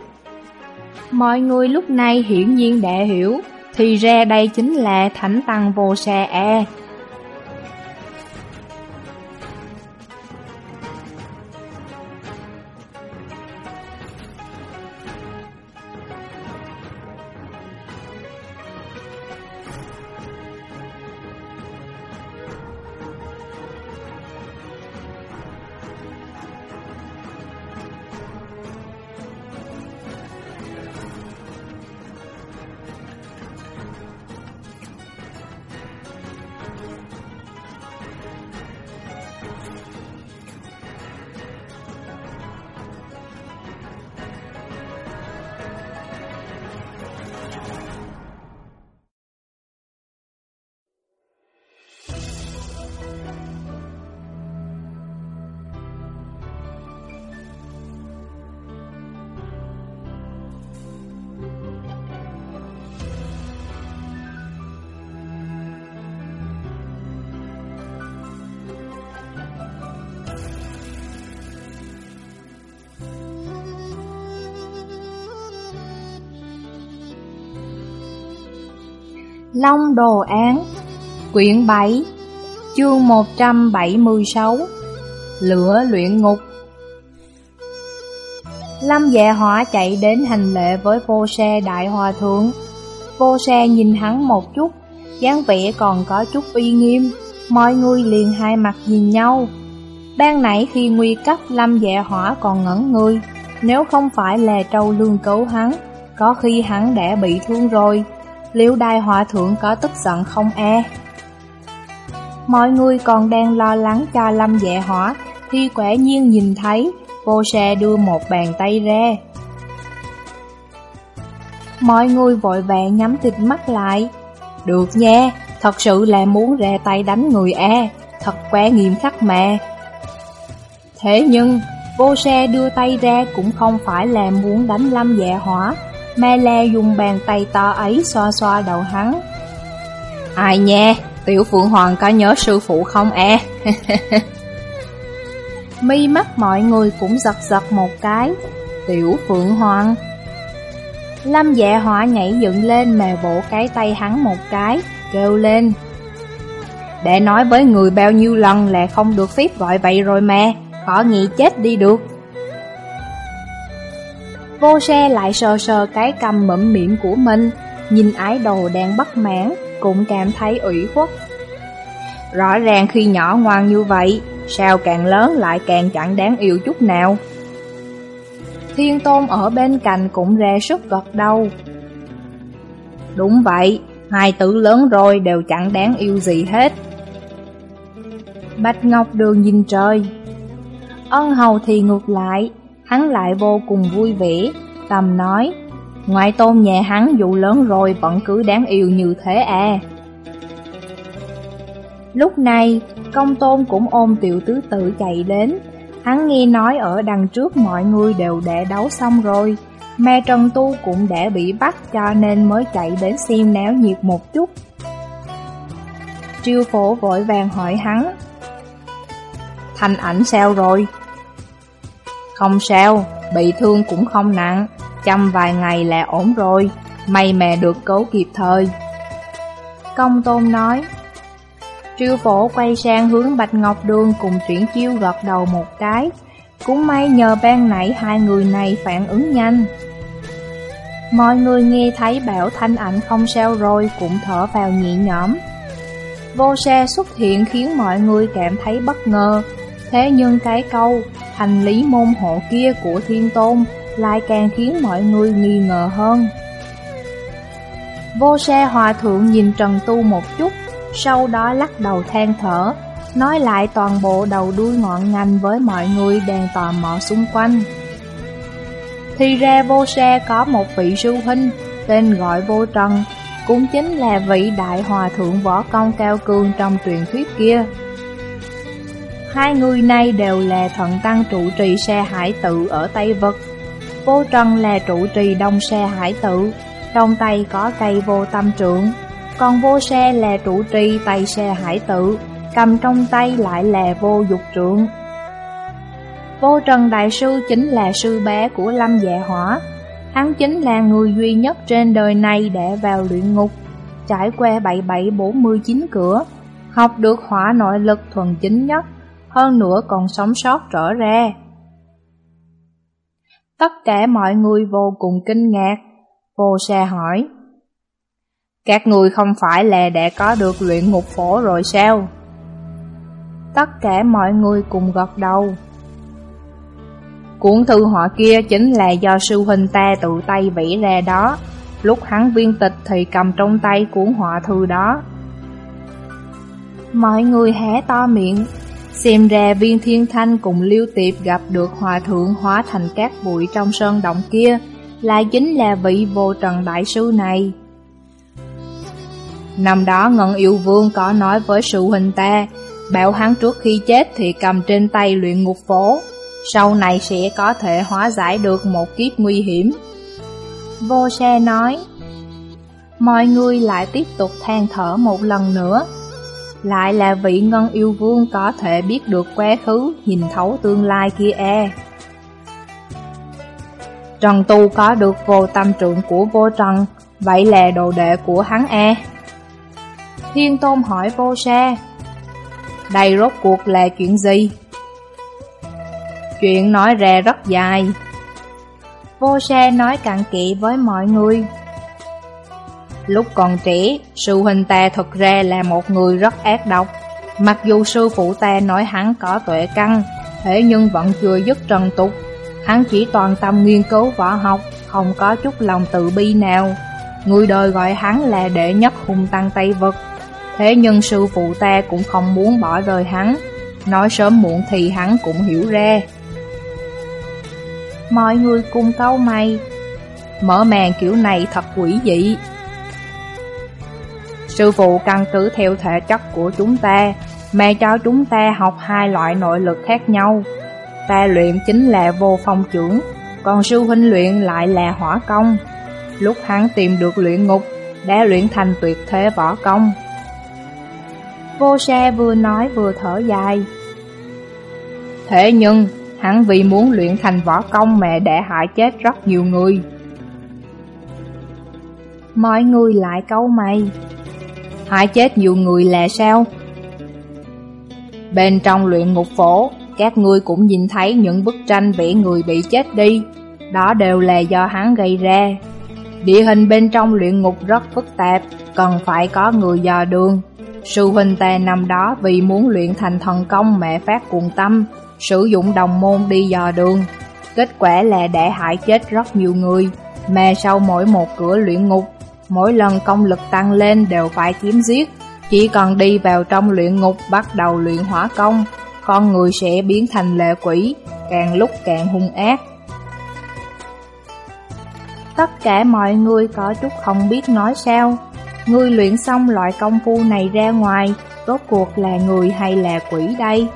Mọi người lúc này hiển nhiên đã hiểu, thì ra đây chính là thánh tăng vô xe e. Long Đồ Án, Quyển 7 Chương 176 Lửa luyện ngục. Lâm dạ hỏa chạy đến hành lệ với vô xe đại hòa thượng. Vô xe nhìn hắn một chút, dáng vẻ còn có chút uy nghiêm. Mọi người liền hai mặt nhìn nhau. Ban nãy khi nguy cấp, Lâm dạ hỏa còn ngẩn người. Nếu không phải là trâu lương cấu hắn, Có khi hắn đã bị thương rồi liệu đài hòa thượng có tức giận không e? Mọi người còn đang lo lắng cho lâm dạ hỏa, thì quả nhiên nhìn thấy vô xe đưa một bàn tay ra. Mọi người vội vàng nhắm thịt mắt lại. Được nha, thật sự là muốn ra tay đánh người e, thật quá nghiêm khắc mà. Thế nhưng, vô xe đưa tay ra cũng không phải là muốn đánh lâm dạ hỏa, Mê Le dùng bàn tay to ấy xoa xoa đầu hắn. Ai nha, tiểu phượng hoàng có nhớ sư phụ không e? Mi mắt mọi người cũng giật giật một cái. Tiểu phượng hoàng. Lâm dạ hỏa nhảy dựng lên mà vỗ cái tay hắn một cái, kêu lên. Để nói với người bao nhiêu lần là không được phép gọi vậy rồi mà, khó nghĩ chết đi được. Vô xe lại sờ sờ cái cầm mẫm miệng của mình, nhìn ái đồ đang bất mãn, cũng cảm thấy ủy khuất. Rõ ràng khi nhỏ ngoan như vậy, sao càng lớn lại càng chẳng đáng yêu chút nào. Thiên Tôn ở bên cạnh cũng ra sức gật đầu. Đúng vậy, hai tử lớn rồi đều chẳng đáng yêu gì hết. Bạch Ngọc Đường nhìn trời. Ân hầu thì ngược lại, hắn lại vô cùng vui vẻ, tầm nói, ngoại tôn nhà hắn dù lớn rồi vẫn cứ đáng yêu như thế à. Lúc này, công tôn cũng ôm tiểu tứ tự chạy đến, hắn nghe nói ở đằng trước mọi người đều đã đấu xong rồi, Mẹ Trần Tu cũng đã bị bắt cho nên mới chạy đến xem náo nhiệt một chút. Triêu phổ vội vàng hỏi hắn thành ảnh sao rồi? Không sao, bị thương cũng không nặng. Chăm vài ngày là ổn rồi. May mè được cứu kịp thời. Công tôn nói. Triêu phổ quay sang hướng Bạch Ngọc Đường cùng chuyển chiêu gật đầu một cái. Cũng may nhờ ban nãy hai người này phản ứng nhanh. Mọi người nghe thấy bảo thanh ảnh không sao rồi cũng thở vào nhẹ nhõm. Vô xe xuất hiện khiến mọi người cảm thấy bất ngờ. Thế nhưng cái câu thành lý môn hộ kia của thiên tôn lại càng khiến mọi người nghi ngờ hơn Vô xe hòa thượng nhìn Trần Tu một chút, Sau đó lắc đầu than thở, Nói lại toàn bộ đầu đuôi ngọn ngành với mọi người đang tò mò xung quanh Thì ra vô xe có một vị sư huynh Tên gọi vô trần, cũng chính là vị đại hòa thượng võ công cao cường trong truyền thuyết kia. Hai người này đều là thần tăng trụ trì xe hải tự ở Tây Vực. Vô Trần là trụ trì đông xe hải tự, trong tay có cây vô tâm trượng, còn vô xe là trụ trì tây xe hải tự, cầm trong tay lại là vô dục trượng. Vô Trần Đại Sư chính là sư bé của Lâm Dạ Hỏa, Hắn chính là người duy nhất trên đời này để vào luyện ngục, trải qua 7749 cửa, học được hỏa nội lực thuần chính nhất, hơn nữa còn sống sót trở ra. Tất cả mọi người vô cùng kinh ngạc, vô xa hỏi. Các người không phải là đã có được luyện ngục phổ rồi sao? Tất cả mọi người cùng gật đầu. Cuốn thư họ kia chính là do sư huynh ta tự tay vẽ ra đó Lúc hắn viên tịch thì cầm trong tay cuốn họa thư đó Mọi người hé to miệng Xem ra viên thiên thanh cùng liêu tiệp gặp được hòa thượng hóa thành các bụi trong sơn động kia là chính là vị vô trần đại sư này Năm đó Ngân Yêu Vương có nói với sự huynh ta Bảo hắn trước khi chết thì cầm trên tay luyện ngục phổ sau này sẽ có thể hóa giải được một kiếp nguy hiểm. Vô xe nói, mọi người lại tiếp tục than thở một lần nữa. Lại là vị ngân yêu vương có thể biết được quá khứ, nhìn thấu tương lai kia e. Trần Tu có được vô tâm trượng của vô trần, vậy là đồ đệ của hắn e. Thiên Tôn hỏi vô xe, đây rốt cuộc là chuyện gì? Chuyện nói ra rất dài Vô xe nói cặn kỵ với mọi người Lúc còn trẻ, sư huynh ta thật ra là một người rất ác độc. Mặc dù sư phụ ta nói hắn có tuệ căn Thế nhưng vẫn chưa dứt trần tục. Hắn chỉ toàn tâm nghiên cứu võ học Không có chút lòng tự bi nào. Người đời gọi hắn là đệ nhất hung tăng Tây Vực. Thế nhưng sư phụ ta cũng không muốn bỏ rơi hắn. Nói sớm muộn thì hắn cũng hiểu ra. Mọi người cùng câu mày. Mở màn kiểu này thật quỷ dị. Sư phụ căn cứ theo thể chất của chúng ta Mà cho chúng ta học hai loại nội lực khác nhau. Ta luyện chính là vô phong trưởng, Còn sư huynh luyện lại là hỏa công. Lúc hắn tìm được luyện ngục, Đã luyện thành tuyệt thế võ công. Vô xe vừa nói vừa thở dài. Thế nhưng, Hắn vì muốn luyện thành võ công mẹ đã hại chết rất nhiều người. Mọi người lại câu mày. Hại chết nhiều người là sao? Bên trong luyện ngục phổ Các ngươi cũng nhìn thấy những bức tranh vẽ người bị chết đi Đó đều là do hắn gây ra Địa hình bên trong luyện ngục rất phức tạp Cần phải có người dò đường Sư huynh ta năm đó vì muốn luyện thành thần công mẹ phát cuồng tâm sử dụng đồng môn đi dò đường. Kết quả là đã hại chết rất nhiều người, mà sau mỗi một cửa luyện ngục, mỗi lần công lực tăng lên đều phải kiếm giết, Chỉ cần đi vào trong luyện ngục bắt đầu luyện hỏa công, con người sẽ biến thành lệ quỷ, càng lúc càng hung ác. Tất cả mọi người có chút không biết nói sao. Ngươi luyện xong loại công phu này ra ngoài, rốt cuộc là người hay là quỷ đây?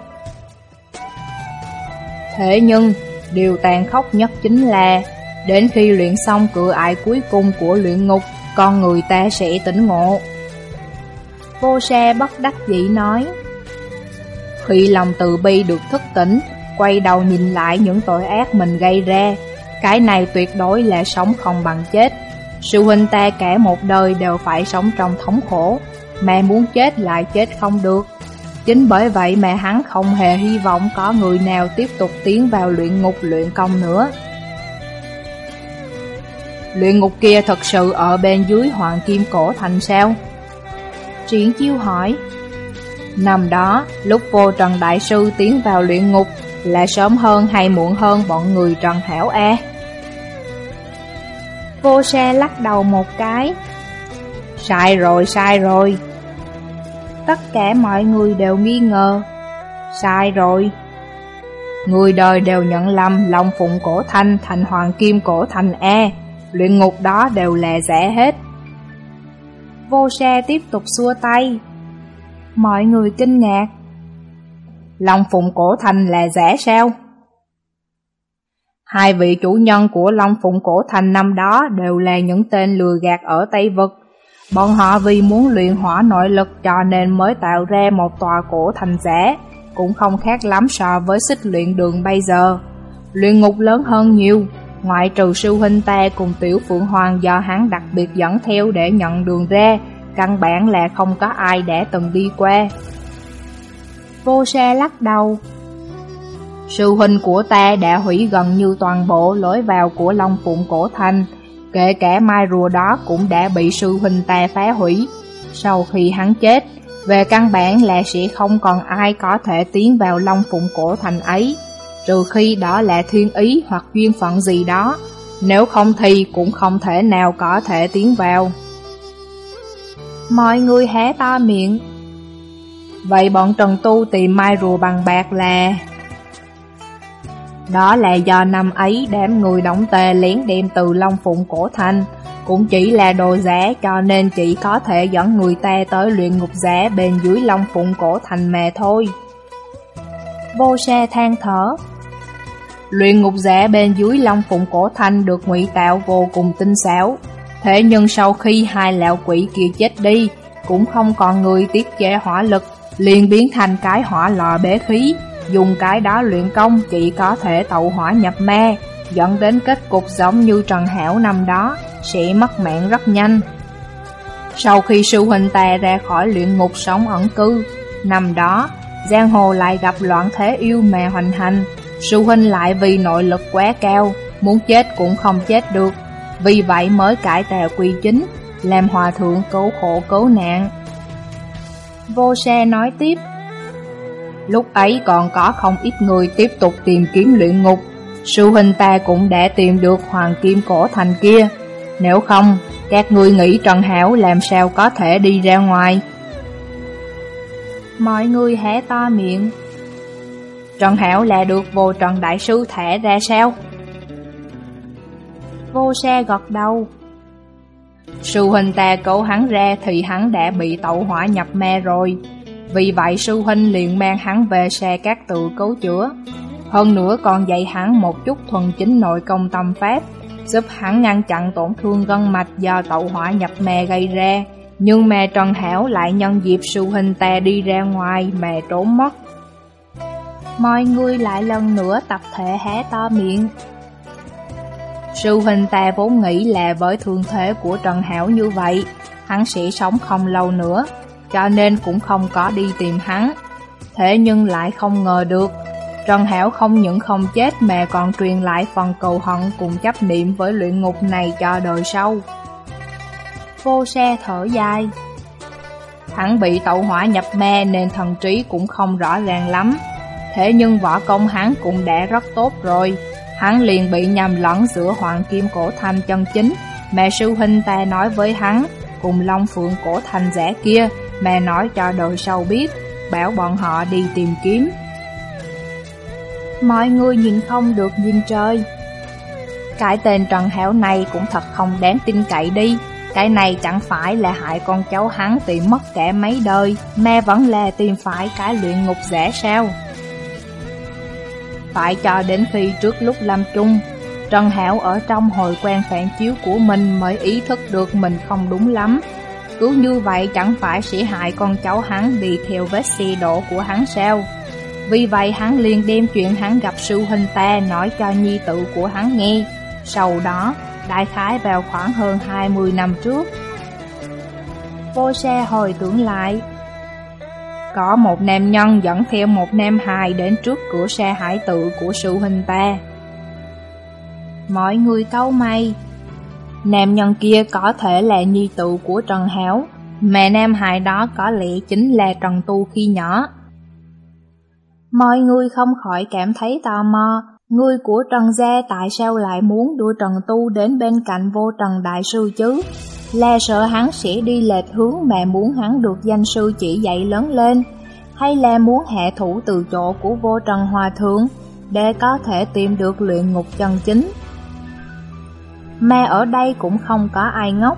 Thế nhưng, điều tàn khốc nhất chính là, đến khi luyện xong cửa ải cuối cùng của luyện ngục, con người ta sẽ tỉnh ngộ. Vô xe bất đắc dĩ nói, Khi lòng từ bi được thức tỉnh, quay đầu nhìn lại những tội ác mình gây ra, cái này tuyệt đối là sống không bằng chết. Sư huynh ta cả một đời đều phải sống trong thống khổ, mẹ muốn chết lại chết không được. Chính bởi vậy mà hắn không hề hy vọng có người nào tiếp tục tiến vào luyện ngục luyện công nữa. Luyện ngục kia thật sự ở bên dưới Hoàng Kim Cổ Thành sao? Triển chiêu hỏi. Năm đó, lúc vô Trần Đại Sư tiến vào luyện ngục là sớm hơn hay muộn hơn bọn người Trần Hảo E? Vô xe lắc đầu một cái. Sai rồi, sai rồi. Tất cả mọi người đều nghi ngờ. Sai rồi. Người đời đều nhận lầm Long Phụng Cổ Thanh thành Hoàng Kim Cổ Thanh E. Luyện ngục đó đều là rẻ hết. Vô xe tiếp tục xua tay. Mọi người kinh ngạc. Long Phụng Cổ thành là rẽ sao? Hai vị chủ nhân của Long Phụng Cổ Thành năm đó đều là những tên lừa gạt ở Tây Vực. Bọn họ vì muốn luyện hỏa nội lực cho nên mới tạo ra một tòa cổ thành rẽ, cũng không khác lắm so với xích luyện đường bây giờ. Luyện ngục lớn hơn nhiều, ngoại trừ sư huynh ta cùng tiểu phượng hoàng do hắn đặc biệt dẫn theo để nhận đường ra, căn bản là không có ai đã từng đi qua. Vô xe lắc đầu, Sư huynh của ta đã hủy gần như toàn bộ lối vào của Long Phụng Cổ Thành, kể cả mai rùa đó cũng đã bị sư huynh ta phá hủy. Sau khi hắn chết, về căn bản là sẽ không còn ai có thể tiến vào Long Phụng Cổ Thành ấy, trừ khi đó là thiên ý hoặc duyên phận gì đó, nếu không thì cũng không thể nào có thể tiến vào. Mọi người hé to miệng. Vậy bọn Trần Tu tìm mai rùa bằng bạc là... Đó là do năm ấy đám người đóng tề lén đem từ Long Phụng Cổ Thành Cũng chỉ là đồ giả cho nên chỉ có thể dẫn người ta tới luyện ngục giả bên dưới Long Phụng Cổ Thành mà thôi Vô xe than thở. Luyện ngục giả bên dưới Long Phụng Cổ thanh được ngụy tạo vô cùng tinh xảo. Thế nhưng sau khi hai lão quỷ kia chết đi Cũng không còn người tiết chế hỏa lực liền biến thành cái hỏa lò bế khí. Dùng cái đó luyện công chỉ có thể tẩu hỏa nhập ma, dẫn đến kết cục giống như Trần Hảo năm đó, sẽ mất mạng rất nhanh. Sau khi sư huynh ta ra khỏi luyện ngục sống ẩn cư, năm đó, Giang Hồ lại gặp loạn thế yêu mẹ hoành hành, sư huynh lại vì nội lực quá cao, muốn chết cũng không chết được, vì vậy mới cải tà quy chính, làm hòa thượng cứu khổ cứu nạn. Vô xe nói tiếp, Lúc ấy còn có không ít người tiếp tục tìm kiếm luyện ngục. Sư huynh ta cũng đã tìm được hoàng kim cổ thành kia. Nếu không, các ngươi nghĩ Trần Hảo làm sao có thể đi ra ngoài? Mọi người hé to miệng. Trần Hảo là được vô Trần Đại Sư thẻ ra sao? Vô xe gật đầu. Sư huynh ta cứu hắn ra thì hắn đã bị tẩu hỏa nhập me rồi. Vì vậy sư huynh liền mang hắn về xe các tự cứu chữa. Hơn nữa còn dạy hắn một chút thuần chính nội công tâm pháp, Giúp hắn ngăn chặn tổn thương gân mạch do tẩu hỏa nhập me gây ra. Nhưng mẹ Trần Hảo lại nhân dịp sư huynh ta đi ra ngoài mẹ trốn mất Mọi người lại lần nữa tập thể hé to miệng Sư huynh ta vốn nghĩ là với thương thế của Trần Hảo như vậy Hắn sẽ sống không lâu nữa cho nên cũng không có đi tìm hắn. Thế nhưng lại không ngờ được, Trần Hảo không những không chết mà còn truyền lại phần cầu hận cùng chấp niệm với luyện ngục này cho đời sau. Vô xe thở dài. Hắn bị tẩu hỏa nhập me nên thần trí cũng không rõ ràng lắm. Thế nhưng võ công hắn cũng đã rất tốt rồi. Hắn liền bị nhầm lẫn giữa hoàng kim cổ thành chân chính. Mẹ sư huynh ta nói với hắn, cùng long phượng cổ thành giả kia Mẹ nói cho đời sau biết, bảo bọn họ đi tìm kiếm. Mọi người nhìn không được nhìn trời. Cái tên Trần Hảo này cũng thật không đáng tin cậy đi. Cái này chẳng phải là hại con cháu hắn tìm mất kẻ mấy đời, mẹ vẫn là tìm phải cái luyện ngục rẻ sao. Phải cho đến khi trước lúc lâm chung, Trần Hảo ở trong hồi quen phản chiếu của mình mới ý thức được mình không đúng lắm. Cứ như vậy chẳng phải sẽ hại con cháu hắn bị theo vết xe đổ của hắn sao? Vì vậy hắn liền đem chuyện hắn gặp sư huynh ta nói cho nhi tự của hắn nghe. Sau đó, đại khái vào khoảng hơn 20 năm trước. Vô xe hồi tưởng lại. Có một nam nhân dẫn theo một nam hài đến trước cửa xe hải tự của sư huynh ta. Mọi người câu mày. Nam nhân kia có thể là nhi tự của Trần Hảo, mà nam hài đó có lẽ chính là Trần Tu khi nhỏ. Mọi người không khỏi cảm thấy tò mò, người của Trần Gia tại sao lại muốn đưa Trần Tu đến bên cạnh vô Trần Đại Sư chứ? Là sợ hắn sẽ đi lệch hướng mà muốn hắn được danh sư chỉ dạy lớn lên, hay là muốn hạ thủ từ chỗ của vô Trần Hòa Thượng để có thể tìm được luyện ngục chân chính? Mà ở đây cũng không có ai ngốc,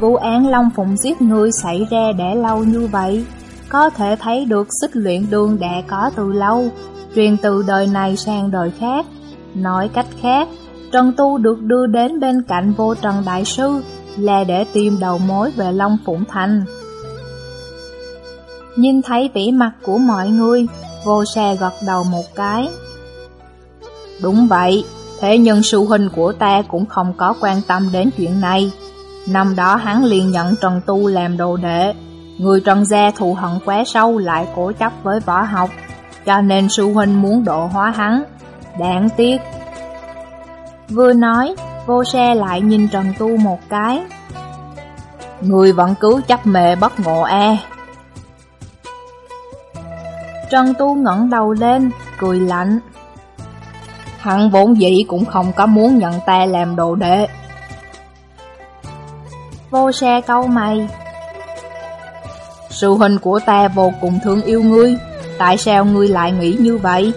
vụ án Long Phụng giết người xảy ra đã lâu như vậy có thể thấy được xích luyện đường đã có từ lâu, truyền từ đời này sang đời khác. Nói cách khác, Trần Tu được đưa đến bên cạnh vô Trần Đại Sư là để tìm đầu mối về Long Phụng Thành. Nhìn thấy vẻ mặt của mọi người, vô xe gật đầu một cái. Đúng vậy, thế nhưng sư huynh của ta cũng không có quan tâm đến chuyện này. Năm đó hắn liền nhận Trần Tu làm đồ đệ, Người trần gia thù hận quá sâu lại cố chấp với võ học, cho nên sư huynh muốn độ hóa hắn. Đáng tiếc. Vừa nói, vô xe lại nhìn Trần Tu một cái. Người vẫn cứ chấp mê bất ngộ e. Trần Tu ngẩng đầu lên, cười lạnh. Hắn vốn dĩ cũng không có muốn nhận ta làm đồ đệ. Vô xe câu mày, Sư huynh của ta vô cùng thương yêu ngươi, tại sao ngươi lại nghĩ như vậy?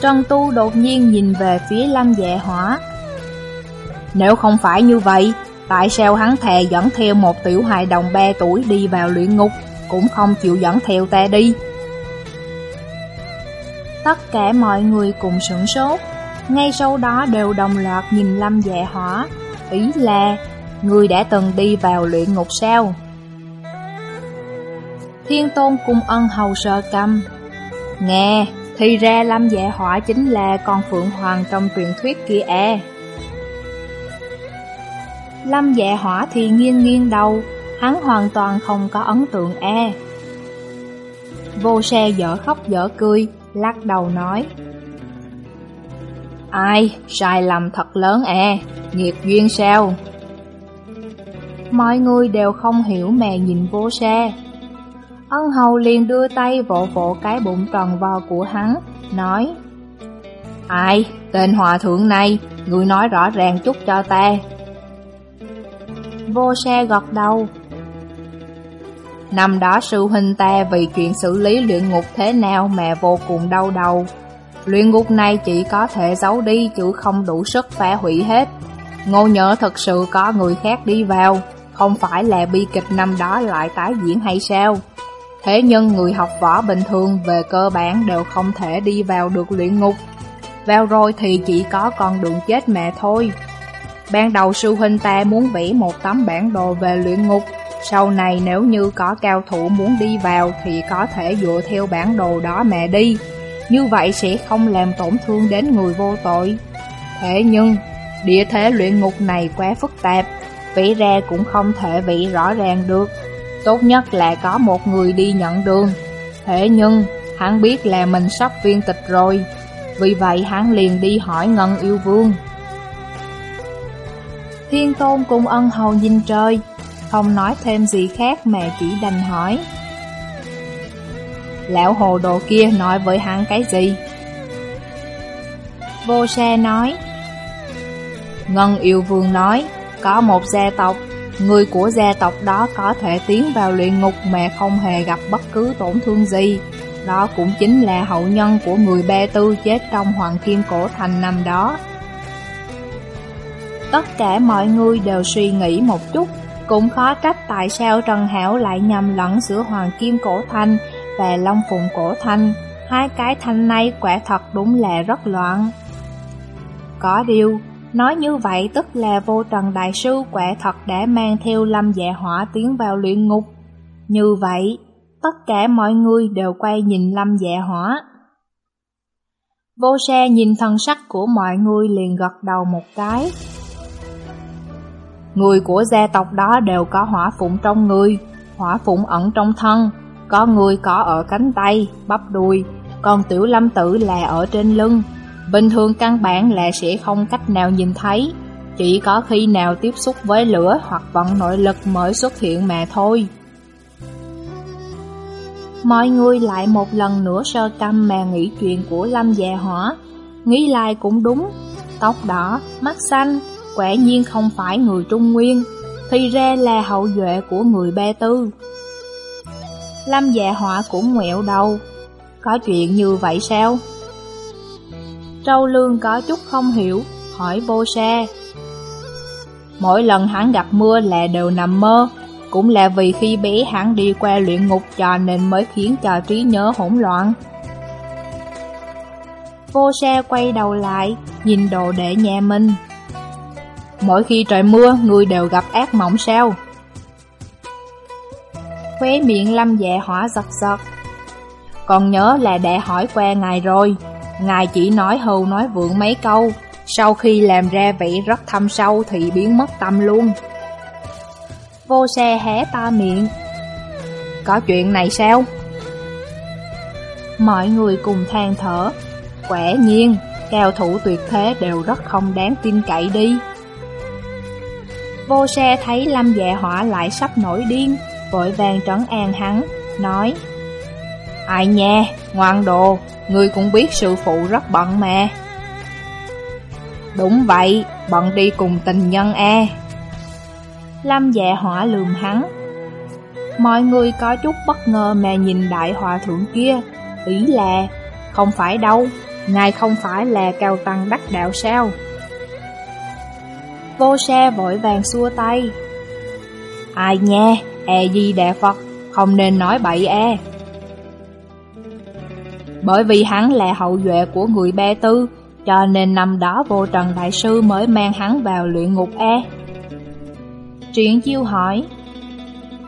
Trần Tu đột nhiên nhìn về phía Lâm Dạ Hỏa. Nếu không phải như vậy, tại sao hắn thề dẫn theo một tiểu hài đồng 3 tuổi đi vào luyện ngục, cũng không chịu dẫn theo ta đi? Tất cả mọi người cùng sửng sốt, ngay sau đó đều đồng loạt nhìn Lâm Dạ Hỏa, ý là người đã từng đi vào luyện ngục sao? Thiên tôn cung ân hầu sợ cầm. Nghe, thì ra Lâm Dạ Hỏa chính là con Phượng Hoàng trong truyền thuyết kia e. Lâm Dạ Hỏa thì nghiêng nghiêng đầu, hắn hoàn toàn không có ấn tượng e. Vô xe dở khóc dở cười, lắc đầu nói Ai, sai lầm thật lớn e, nghiệp duyên sao? Mọi người đều không hiểu mẹ nhìn vô xe. Ân hầu liền đưa tay vỗ vỗ cái bụng tròn vo của hắn, nói Ai, tên hòa thượng này, người nói rõ ràng chút cho ta. Vô xe gọt đầu. Năm đó sư huynh ta vì chuyện xử lý luyện ngục thế nào mà vô cùng đau đầu. Luyện ngục này chỉ có thể giấu đi chứ không đủ sức phá hủy hết. Ngô nhớ thật sự có người khác đi vào, không phải là bi kịch năm đó lại tái diễn hay sao? Thế nhưng người học võ bình thường về cơ bản đều không thể đi vào được luyện ngục. Vào rồi thì chỉ có con đường chết mẹ thôi. Ban đầu sư huynh ta muốn vẽ một tấm bản đồ về luyện ngục. Sau này nếu như có cao thủ muốn đi vào thì có thể dựa theo bản đồ đó mẹ đi. Như vậy sẽ không làm tổn thương đến người vô tội. Thế nhưng, địa thế luyện ngục này quá phức tạp, vẽ ra cũng không thể vẽ rõ ràng được. Tốt nhất là có một người đi nhận đường. Thế nhưng, hắn biết là mình sắp viên tịch rồi, Vì vậy hắn liền đi hỏi Ngân Yêu Vương. Thiên Tôn cùng ân hầu nhìn trời, Không nói thêm gì khác mà chỉ đành hỏi. Lão hồ đồ kia nói với hắn cái gì? Vô xe nói. Ngân Yêu Vương nói, Có một gia tộc người của gia tộc đó có thể tiến vào luyện ngục mà không hề gặp bất cứ tổn thương gì. Đó cũng chính là hậu nhân của người Ba Tư chết trong Hoàng Kim Cổ Thành năm đó. Tất cả mọi người đều suy nghĩ một chút, cũng khó trách tại sao Trần Hảo lại nhầm lẫn giữa Hoàng Kim Cổ Thanh và Long Phụng Cổ Thanh. Hai cái thanh này quả thật đúng là rất loạn. Có điều, nói như vậy tức là vô trần đại sư quả thật đã mang theo lâm dạ hỏa tiến vào luyện ngục. Như vậy, tất cả mọi người đều quay nhìn lâm dạ hỏa. Vô xe nhìn thân sắc của mọi người liền gật đầu một cái. Người của gia tộc đó đều có hỏa phụng trong người, hỏa phụng ẩn trong thân, có người có ở cánh tay, bắp đùi, còn tiểu lâm tử là ở trên lưng. Bình thường căn bản là sẽ không cách nào nhìn thấy, chỉ có khi nào tiếp xúc với lửa hoặc vận nội lực mới xuất hiện mà thôi. Mọi người lại một lần nữa sơ căm mà nghĩ chuyện của Lâm già hỏa, nghĩ lại cũng đúng, tóc đỏ, mắt xanh, quả nhiên không phải người Trung Nguyên, thì ra là hậu duệ của người Ba Tư. Lâm dạ hỏa cũng nguyẹo đầu, có chuyện như vậy sao? Trâu Lương có chút không hiểu, hỏi vô xe. Mỗi lần hắn gặp mưa là đều nằm mơ, cũng là vì khi bé hắn đi qua luyện ngục cho nên mới khiến cho trí nhớ hỗn loạn. Vô xe quay đầu lại, nhìn đồ để nhà mình. Mỗi khi trời mưa, người đều gặp ác mộng sao? Khóe miệng lâm dạ hỏa giật giật. Còn nhớ là đã hỏi qua ngài rồi, ngài chỉ nói hưu nói vượng mấy câu, sau khi làm ra vẻ rất thâm sâu thì biến mất tâm luôn. Vô xe hé to miệng. Có chuyện này sao? Mọi người cùng than thở. Quả nhiên, cao thủ tuyệt thế đều rất không đáng tin cậy đi. Vô xe thấy Lâm dạ hỏa lại sắp nổi điên, vội vàng trấn an hắn, nói Ai nha, ngoan đồ, ngươi cũng biết sự phụ rất bận mà. Đúng vậy, bận đi cùng tình nhân e. Lâm dạ hỏa lườm hắn. Mọi người có chút bất ngờ mà nhìn đại hòa thượng kia, ý là, không phải đâu, ngài không phải là cao tăng đắc đạo sao? Vô xe vội vàng xua tay. Ai nha, e di đà Phật, không nên nói bậy e. Bởi vì hắn là hậu duệ của người Ba Tư, cho nên năm đó vô trần đại sư mới mang hắn vào luyện ngục e. Triển chiêu hỏi,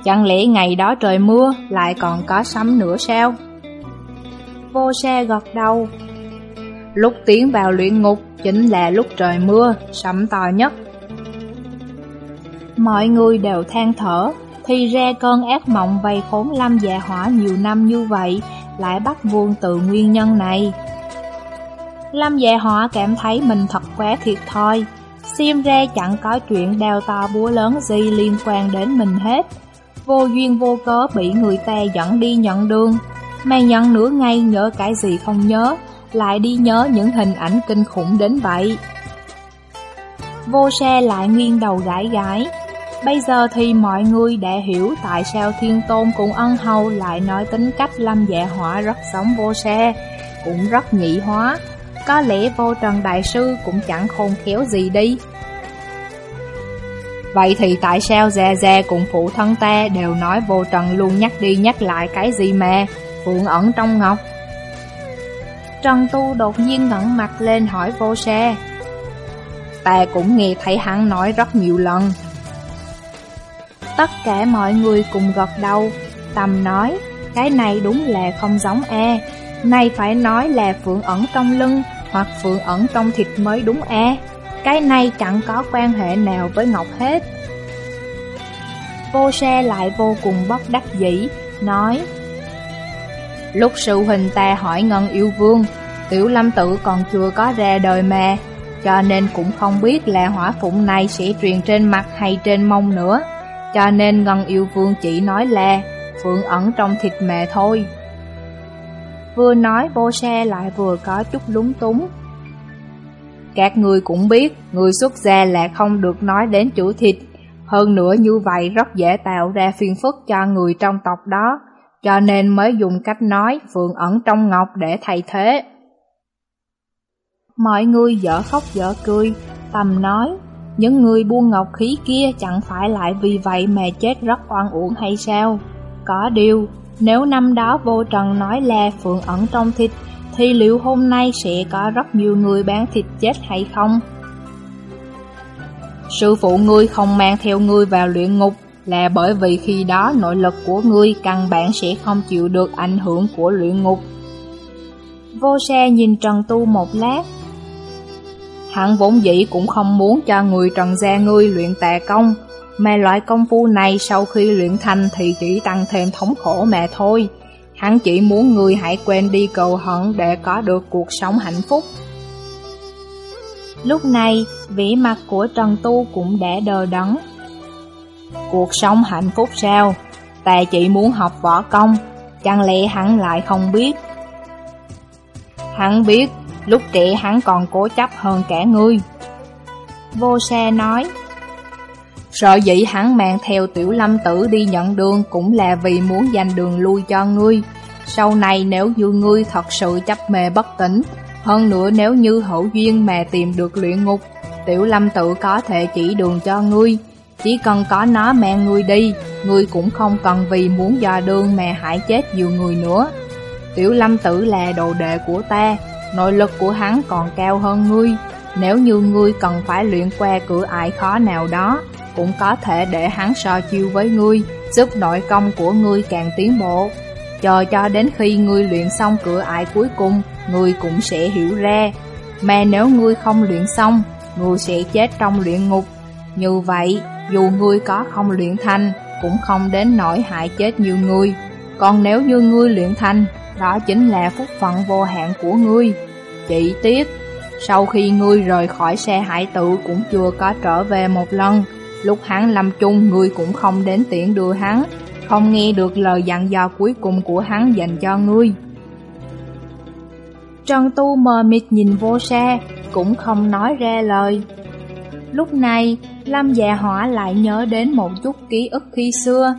chẳng lẽ ngày đó trời mưa lại còn có sấm nữa sao? Vô xe gật đầu. Lúc tiến vào luyện ngục chính là lúc trời mưa, sấm to nhất. Mọi người đều than thở, thì ra cơn ác mộng vây khốn lâm dạ hỏa nhiều năm như vậy lại bắt nguồn từ nguyên nhân này. Lâm dạ hỏa cảm thấy mình thật quá thiệt thòi, xem ra chẳng có chuyện đào to búa lớn gì liên quan đến mình hết. Vô duyên vô cớ bị người ta dẫn đi nhận đường, mà nhận nửa ngày nhớ cái gì không nhớ, lại đi nhớ những hình ảnh kinh khủng đến vậy. Vô xe lại nghiêng đầu gãi gãi, Bây giờ thì mọi người đã hiểu tại sao Thiên Tôn cùng ân hầu lại nói tính cách lâm dạ hỏa rất sống vô xe, cũng rất nhị hóa. Có lẽ vô trần đại sư cũng chẳng khôn khéo gì đi. Vậy thì tại sao Gia Gia cùng phụ thân ta đều nói vô trần luôn nhắc đi nhắc lại cái gì mà Phượng ẩn trong ngọc Trần Tu đột nhiên ngẩng mặt lên hỏi vô xe Ta cũng nghe thấy hắn nói rất nhiều lần Tất cả mọi người cùng gật đầu. Tầm nói, Cái này đúng là không giống e. Này phải nói là phượng ẩn trong lưng, Hoặc phượng ẩn trong thịt mới đúng e. Cái này chẳng có quan hệ nào với Ngọc hết. Vô xe lại vô cùng bất đắc dĩ, Nói, Lúc sư huynh ta hỏi Ngân yêu vương, Tiểu lâm tử còn chưa có ra đời mà, Cho nên cũng không biết là hỏa phụng này sẽ truyền trên mặt hay trên mông nữa cho nên Ngân yêu vương chỉ nói là Phượng ẩn trong thịt mẹ thôi. Vừa nói vô xe lại vừa có chút lúng túng. Các người cũng biết Người xuất gia là không được nói đến chữ thịt. Hơn nữa như vậy rất dễ tạo ra phiền phức cho người trong tộc đó, cho nên mới dùng cách nói Phượng ẩn trong ngọc để thay thế. Mọi người dở khóc dở cười, tầm nói, những người buôn ngọc khí kia chẳng phải lại vì vậy mà chết rất oan uổng hay sao? Có điều, nếu năm đó vô trần nói là Phượng ẩn trong thịt, thì liệu hôm nay sẽ có rất nhiều người bán thịt chết hay không? Sư phụ ngươi không mang theo ngươi vào luyện ngục là bởi vì khi đó nội lực của ngươi căn bản sẽ không chịu được ảnh hưởng của luyện ngục. Vô xe nhìn Trần Tu một lát. Hắn vốn dĩ cũng không muốn cho người Trần gia ngươi luyện tà công, mà loại công phu này sau khi luyện thành thì chỉ tăng thêm thống khổ mà thôi. Hắn chỉ muốn người hãy quên đi cầu hận để có được cuộc sống hạnh phúc. Lúc này, vẻ mặt của Trần Tu cũng đã đờ đẫn. Cuộc sống hạnh phúc sao? Ta chỉ muốn học võ công, chẳng lẽ hắn lại không biết? Hắn biết, lúc trị hắn còn cố chấp hơn cả ngươi. Vô xe nói, Sợ dĩ hắn mang theo tiểu lâm tử đi nhận đường cũng là vì muốn dành đường lui cho ngươi. Sau này nếu như ngươi thật sự chấp mê bất tỉnh, hơn nữa nếu như hữu duyên mà tìm được luyện ngục, tiểu lâm tự có thể chỉ đường cho ngươi. Chỉ cần có nó mang ngươi đi, ngươi cũng không cần vì muốn dò đường mà hại chết nhiều người nữa. Tiểu lâm tử là đồ đệ của ta, nội lực của hắn còn cao hơn ngươi. Nếu như ngươi cần phải luyện qua cửa ải khó nào đó, cũng có thể để hắn so chiêu với ngươi, giúp nội công của ngươi càng tiến bộ. Chờ cho đến khi ngươi luyện xong cửa ải cuối cùng, ngươi cũng sẽ hiểu ra. Mà nếu ngươi không luyện xong, ngươi sẽ chết trong luyện ngục. Như vậy, dù ngươi có không luyện thành, cũng không đến nỗi hại chết nhiều người. Còn nếu như ngươi luyện thành, đó chính là phúc phận vô hạn của ngươi. Chỉ tiếc, sau khi ngươi rời khỏi xe hải tự cũng chưa có trở về một lần, lúc hắn lâm chung ngươi cũng không đến tiện đưa hắn, không nghe được lời dặn dò cuối cùng của hắn dành cho ngươi. Trần Tu mờ mịt nhìn vô xe, cũng không nói ra lời. Lúc này, Lâm dạ hỏa lại nhớ đến một chút ký ức khi xưa.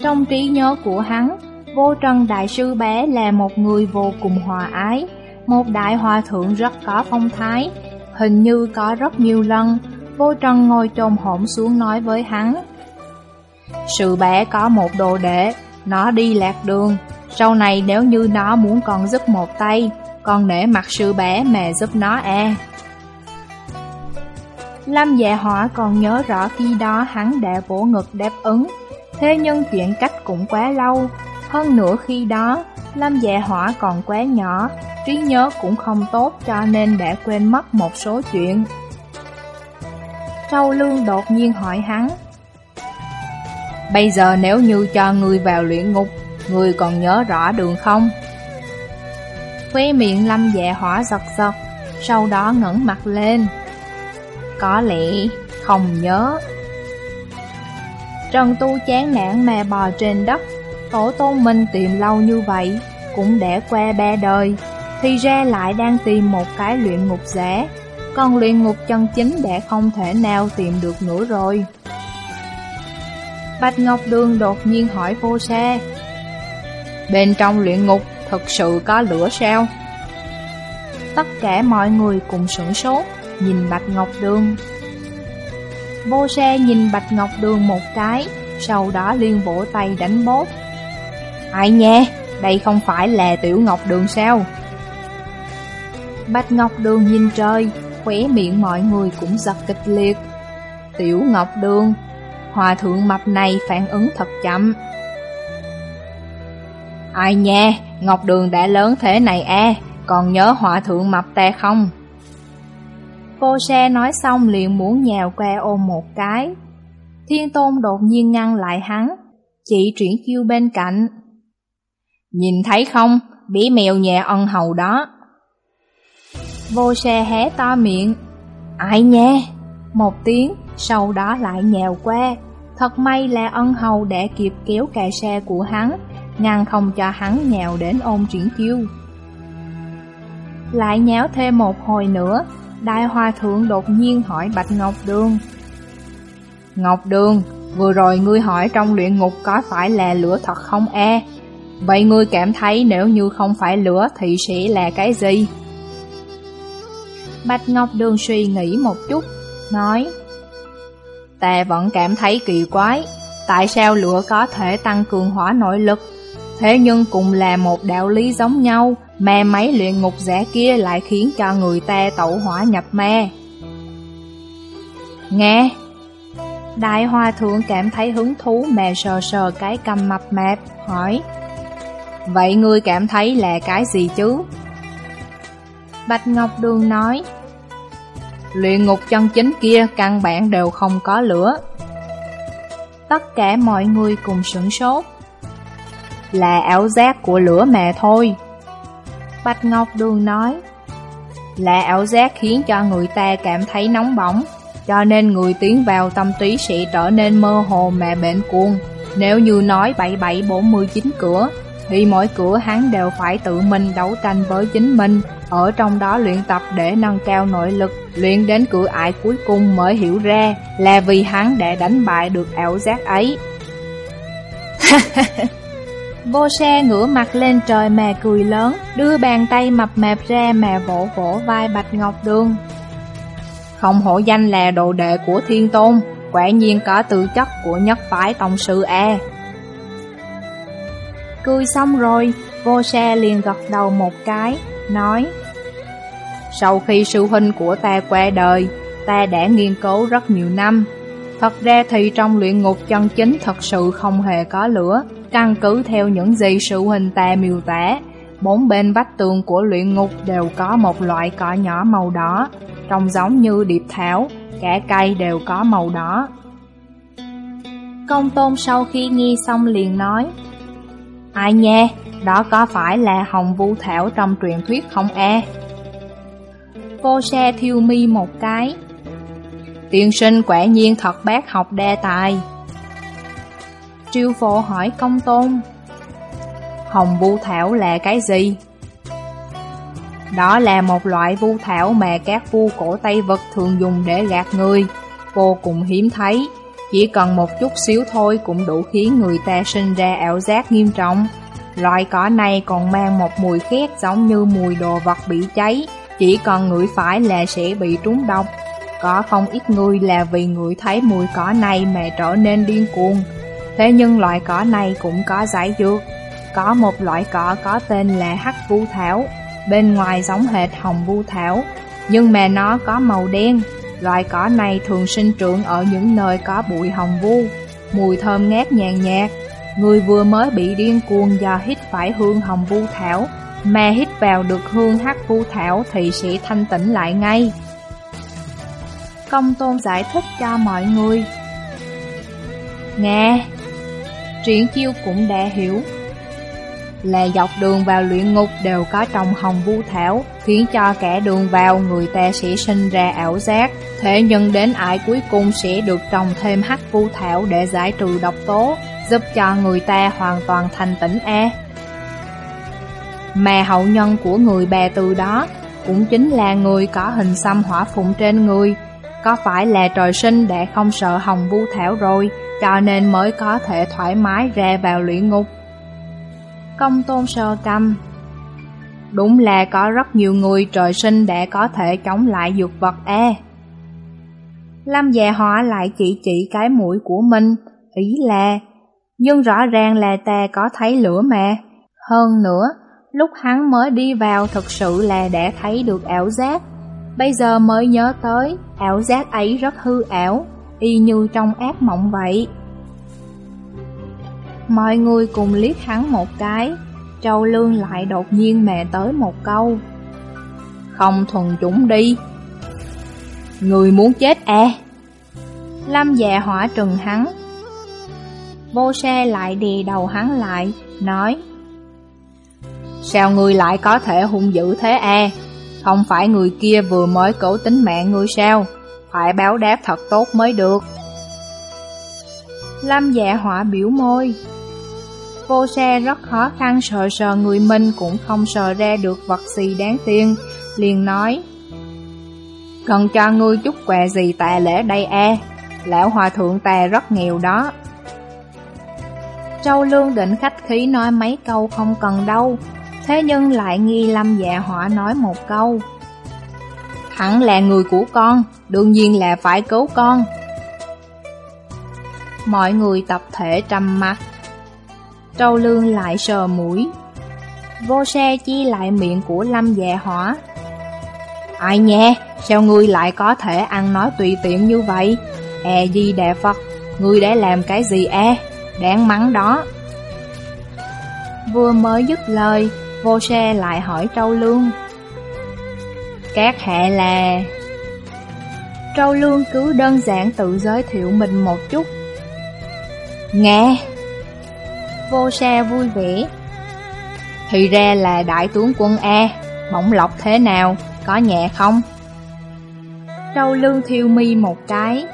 Trong trí nhớ của hắn, vô trần đại sư bé là một người vô cùng hòa ái, một đại hòa thượng rất có phong thái, hình như có rất nhiều lần, vô trần ngồi trồm hổm xuống nói với hắn. Sư bé có một đồ đệ, nó đi lạc đường, sau này nếu như nó muốn con giúp một tay, con để mặt sư bé mà giúp nó e. Lâm dạ hỏa còn nhớ rõ khi đó hắn đã vỗ ngực đáp ứng, thế nhưng chuyện cách cũng quá lâu. Hơn nữa khi đó, Lâm dạ hỏa còn quá nhỏ, trí nhớ cũng không tốt cho nên đã quên mất một số chuyện. Châu Lương đột nhiên hỏi hắn, Bây giờ nếu như cho người vào luyện ngục, người còn nhớ rõ đường không? Khóe miệng lâm dạ hỏa giật giật, sau đó ngẩng mặt lên. Có lẽ không nhớ. Trần Tu chán nản mà bò trên đất, tổ tôn mình tìm lâu như vậy, cũng đã qua ba đời, thì ra lại đang tìm một cái luyện ngục giả, còn luyện ngục chân chính đã không thể nào tìm được nữa rồi. Bạch Ngọc Đường đột nhiên hỏi vô xe Bên trong luyện ngục thực sự có lửa sao? Tất cả mọi người cùng sửng sốt Nhìn Bạch Ngọc Đường Vô xe nhìn Bạch Ngọc Đường một cái Sau đó liên vỗ tay đánh bốt Ai nha, đây không phải là Tiểu Ngọc Đường sao? Bạch Ngọc Đường nhìn trời Khóe miệng mọi người cũng giật kịch liệt Tiểu Ngọc Đường Hòa thượng mập này phản ứng thật chậm Ai nha, Ngọc Đường đã lớn thế này à, còn nhớ hòa thượng mập ta không? Cô xe nói xong liền muốn nhào qua ôm một cái. Thiên Tôn đột nhiên ngăn lại hắn, chỉ chuyển chiêu bên cạnh. Nhìn thấy không, bị mèo nhà ân hầu đó. Vô xe hé to miệng. Ai nha? Một tiếng, sau đó lại nhào qua. Thật may là ân hầu đã kịp kéo cà xe của hắn, ngăn không cho hắn nhào đến ôm triển chiêu. Lại nháo thêm một hồi nữa, Đại Hòa Thượng đột nhiên hỏi Bạch Ngọc Đường. Ngọc Đường, vừa rồi ngươi hỏi trong luyện ngục có phải là lửa thật không e? Vậy ngươi cảm thấy nếu như không phải lửa thì sẽ là cái gì? Bạch Ngọc Đường suy nghĩ một chút, nói Ta vẫn cảm thấy kỳ quái, tại sao lửa có thể tăng cường hỏa nội lực? Thế nhưng cũng là một đạo lý giống nhau, mà máy luyện ngục giả kia lại khiến cho người ta tẩu hỏa nhập ma. Nghe! Đại Hoa Thượng cảm thấy hứng thú mà sờ sờ cái cầm mập mạp, hỏi Vậy ngươi cảm thấy là cái gì chứ? Bạch Ngọc Đường nói Luyện ngục chân chính kia căn bản đều không có lửa. Tất cả mọi người cùng sửng sốt. Là ảo giác của lửa mà thôi. Bạch Ngọc Đường nói Là ảo giác khiến cho người ta cảm thấy nóng bỏng Cho nên người tiến vào tâm trí sẽ trở nên mơ hồ mà bệnh cuồng. Nếu như nói 7749 cửa Thì mỗi cửa hắn đều phải tự mình đấu tranh với chính mình Ở trong đó luyện tập để nâng cao nội lực Luyện đến cửa ải cuối cùng mới hiểu ra Là vì hắn đã đánh bại được ảo giác ấy Vô xe ngửa mặt lên trời mà cười lớn, đưa bàn tay mập mạp ra mà vỗ vỗ vai Bạch Ngọc Đường. Không hổ danh là đồ đệ của thiên tôn, quả nhiên có tư chất của nhất phái tổng sư A. Cười xong rồi, vô xe liền gật đầu một cái, nói Sau khi sư huynh của ta qua đời, ta đã nghiên cứu rất nhiều năm. Thật ra thì trong luyện ngục chân chính thật sự không hề có lửa, Căn cứ theo những gì sự hình ta miêu tả, bốn bên vách tường của luyện ngục đều có một loại cỏ nhỏ màu đỏ, trông giống như điệp thảo, cả cây đều có màu đỏ. Công tôn sau khi nghe xong liền nói, Ai nha, đó có phải là hồng vu thảo trong truyền thuyết không e? Cô xe thiêu mi một cái. Tiên sinh quả nhiên thật bác học đa tài. Triêu phổ hỏi công tôn Hồng vu thảo là cái gì? Đó là một loại vu thảo mà các vu cổ Tây Vật thường dùng để gạt người Vô cùng hiếm thấy chỉ cần một chút xíu thôi cũng đủ khiến người ta sinh ra ảo giác nghiêm trọng Loại cỏ này còn mang một mùi khét giống như mùi đồ vật bị cháy Chỉ cần ngửi phải là sẽ bị trúng độc Có không ít người là vì ngửi thấy mùi cỏ này mà trở nên điên cuồng Thế nhưng loại cỏ này cũng có giải dược. Có một loại cỏ có tên là hắc vu thảo, bên ngoài giống hệt hồng vu thảo, nhưng mà nó có màu đen. Loại cỏ này thường sinh trưởng ở những nơi có bụi hồng vu, mùi thơm ngát nhàn nhạt. Người vừa mới bị điên cuồng do hít phải hương hồng vu thảo, mà hít vào được hương hắc vu thảo thì sẽ thanh tĩnh lại ngay. Công tôn giải thích cho mọi người. Nghe, Triển chiêu cũng đã hiểu là dọc đường vào luyện ngục đều có trồng hồng vu thảo, Khiến cho kẻ đường vào người ta sẽ sinh ra ảo giác. Thế nhưng đến ải cuối cùng sẽ được trồng thêm hắc vu thảo để giải trừ độc tố, Giúp cho người ta hoàn toàn thành tỉnh e. Mà hậu nhân của người bè từ đó Cũng chính là người có hình xăm hỏa phụng trên người. Có phải là trời sinh đã không sợ hồng vu thảo rồi, cho nên mới có thể thoải mái ra vào luyện ngục. Công tôn sơ cầm Đúng là có rất nhiều người trời sinh đã có thể chống lại dược vật e. Lâm dạ già họa lại chỉ chỉ cái mũi của mình, ý là, nhưng rõ ràng là ta có thấy lửa mà. Hơn nữa, lúc hắn mới đi vào thực sự là đã thấy được ảo giác. Bây giờ mới nhớ tới, ảo giác ấy rất hư ảo, y như trong ác mộng vậy. Mọi người cùng liếc hắn một cái, Châu Lương lại đột nhiên mè tới một câu. Không thuần chúng đi. Người muốn chết à? Lâm dạ hỏa trừng hắn. Vô xe lại đè đầu hắn lại, nói Sao người lại có thể hung dữ thế à? Không phải người kia vừa mới cố tính mạng ngươi sao? Phải báo đáp thật tốt mới được. Lâm dạ hỏa biểu môi. Vô xe rất khó khăn sờ sờ người mình cũng không sờ ra được vật gì đáng tiền, liền nói. Cần cho ngươi chút quà gì tạ lễ đây e? lão hòa thượng tà rất nghèo đó. Châu Lương định khách khí nói mấy câu không cần đâu, thế nhưng lại nghi lâm dạ họa nói một câu. Hắn là người của con, đương nhiên là phải cứu con. Mọi người tập thể trầm mặt trâu Lương lại sờ mũi. Vô xe chi lại miệng của lâm dạ hỏa. Ai nha, sao ngươi lại có thể ăn nói tùy tiện như vậy? E di đà Phật, ngươi đã làm cái gì e? Đáng mắng đó. Vừa mới dứt lời, vô xe lại hỏi trâu Lương. Các hệ là... trâu Lương cứ đơn giản tự giới thiệu mình một chút. Nghe! Vô xe vui vẻ. Thì ra là đại tướng quân A, bổng lộc thế nào, có nhẹ không? Châu Lương thiêu mi một cái.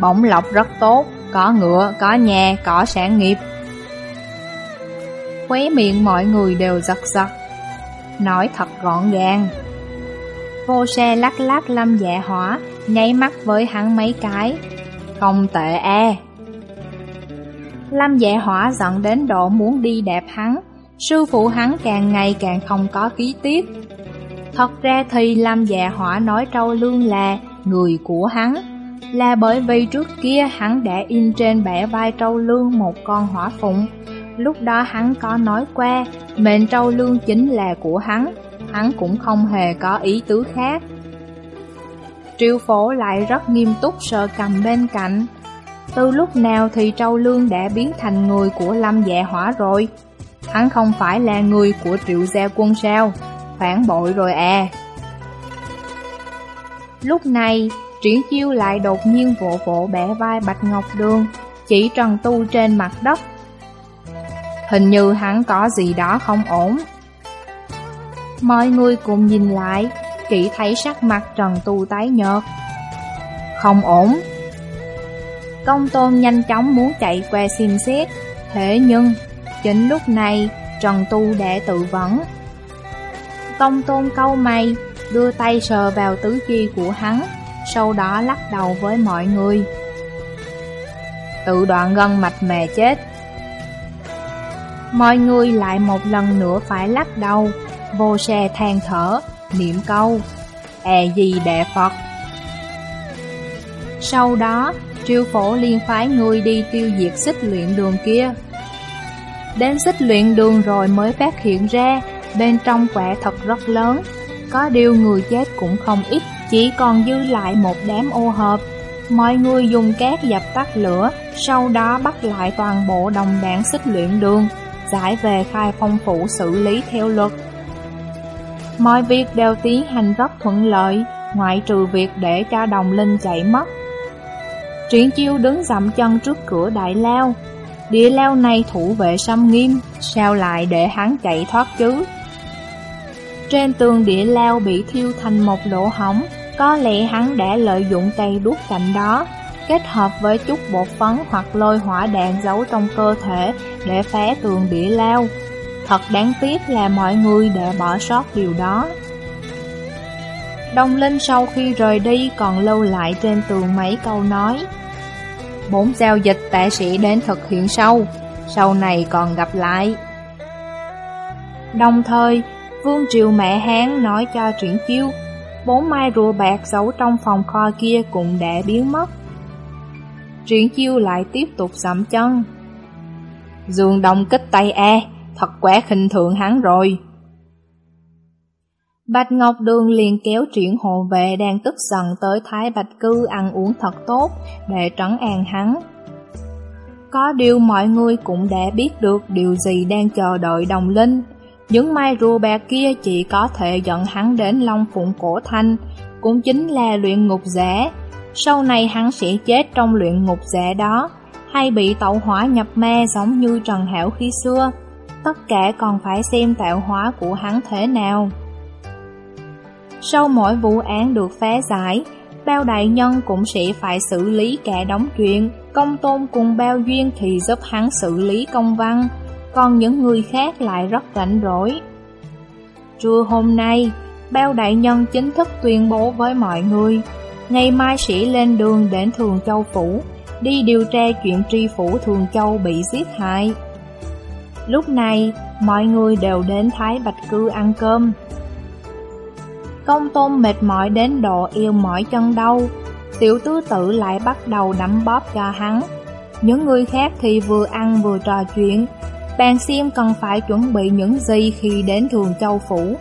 Bổng lộc rất tốt, có ngựa, có nhà, có sản nghiệp. Khóe miệng mọi người đều giật giật, nói thật gọn gàng. Vô xe lắc lắc lâm dạ hỏa, nháy mắt với hắn mấy cái. Không tệ e. Lâm dạ hỏa giận đến độ muốn đi đẹp hắn, sư phụ hắn càng ngày càng không có ký tiết. Thật ra thì Lâm dạ hỏa nói trâu lương là người của hắn, là bởi vì trước kia hắn đã in trên bẻ vai trâu lương một con hỏa phụng. Lúc đó hắn có nói qua, mệnh trâu lương chính là của hắn, hắn cũng không hề có ý tứ khác. Triều phổ lại rất nghiêm túc sờ cầm bên cạnh. Từ lúc nào thì trâu lương đã biến thành người của lâm dạ hỏa rồi? Hắn không phải là người của triệu gia quân sao? Phản bội rồi à. Lúc này, Triển chiêu lại đột nhiên vỗ vỗ bẻ vai Bạch Ngọc Đường, chỉ trần tu trên mặt đất. Hình như hắn có gì đó không ổn. Mọi người cùng nhìn lại, chỉ thấy sắc mặt Trần Tu tái nhợt. Không ổn. Công tôn nhanh chóng muốn chạy qua xem xét, thế nhưng, chính lúc này, Trần Tu đã tự vấn. Công tôn câu mày, đưa tay sờ vào tứ chi của hắn, sau đó lắc đầu với mọi người. Tự đoạn gân mạch mè chết. Mọi người lại một lần nữa phải lắc đầu, vô xe than thở, niệm câu, e gì đệ Phật. Sau đó, triều phổ liên phái người đi tiêu diệt xích luyện đường kia. Đến xích luyện đường rồi mới phát hiện ra, bên trong quả thật rất lớn, có điều người chết cũng không ít, chỉ còn dư lại một đám ô hợp. Mọi người dùng cát dập tắt lửa, sau đó bắt lại toàn bộ đồng đảng xích luyện đường, giải về khai phong phủ xử lý theo luật. Mọi việc đều tiến hành rất thuận lợi, ngoại trừ việc để cho đồng linh chạy mất. Triển chiêu đứng dậm chân trước cửa đại lao. Địa lao này thủ vệ xâm nghiêm, sao lại để hắn chạy thoát chứ? Trên tường địa lao bị thiêu thành một lỗ hỏng, có lẽ hắn đã lợi dụng tay đuốc cạnh đó, kết hợp với chút bột phấn hoặc lôi hỏa đạn giấu trong cơ thể để phá tường địa lao. Thật đáng tiếc là mọi người đã bỏ sót điều đó. Đông Linh sau khi rời đi còn lâu lại trên tường mấy câu nói. Bốn giao dịch tệ sĩ đến thực hiện sau, sau này còn gặp lại. Đồng thời, Vương Triều Mẹ Hán nói cho Triển Chiêu, bốn mai rùa bạc giấu trong phòng kho kia cũng đã biến mất. Triển Chiêu lại tiếp tục giảm chân. Dương Đông kích tay e, thật quá khinh thường hắn rồi. Bạch Ngọc Đường liền kéo triển hộ vệ đang tức giận tới Thái Bạch Cư ăn uống thật tốt để trấn an hắn. Có điều mọi người cũng đã biết được điều gì đang chờ đợi đồng linh. Những mai rùa bè kia chỉ có thể dẫn hắn đến Long Phụng Cổ Thanh, cũng chính là luyện ngục giả. Sau này hắn sẽ chết trong luyện ngục giả đó, hay bị tẩu hỏa nhập ma giống như Trần Hảo khi xưa. Tất cả còn phải xem tạo hóa của hắn thế nào. Sau mỗi vụ án được phá giải, bao đại nhân cũng sẽ phải xử lý cả đóng chuyện, công tôn cùng bao duyên thì giúp hắn xử lý công văn còn những người khác lại rất rảnh rỗi. Trưa hôm nay, bao đại nhân chính thức tuyên bố với mọi người, Ngày mai sẽ lên đường đến Thường Châu Phủ, đi điều tra chuyện tri phủ Thường Châu bị giết hại. Lúc này, mọi người đều đến Thái Bạch Cư ăn cơm. Công tôn mệt mỏi đến độ yêu mỏi chân đau, tiểu tứ tự lại bắt đầu đấm bóp cho hắn. Những người khác thì vừa ăn vừa trò chuyện, bàn xiêm cần phải chuẩn bị những gì khi đến Thường Châu Phủ.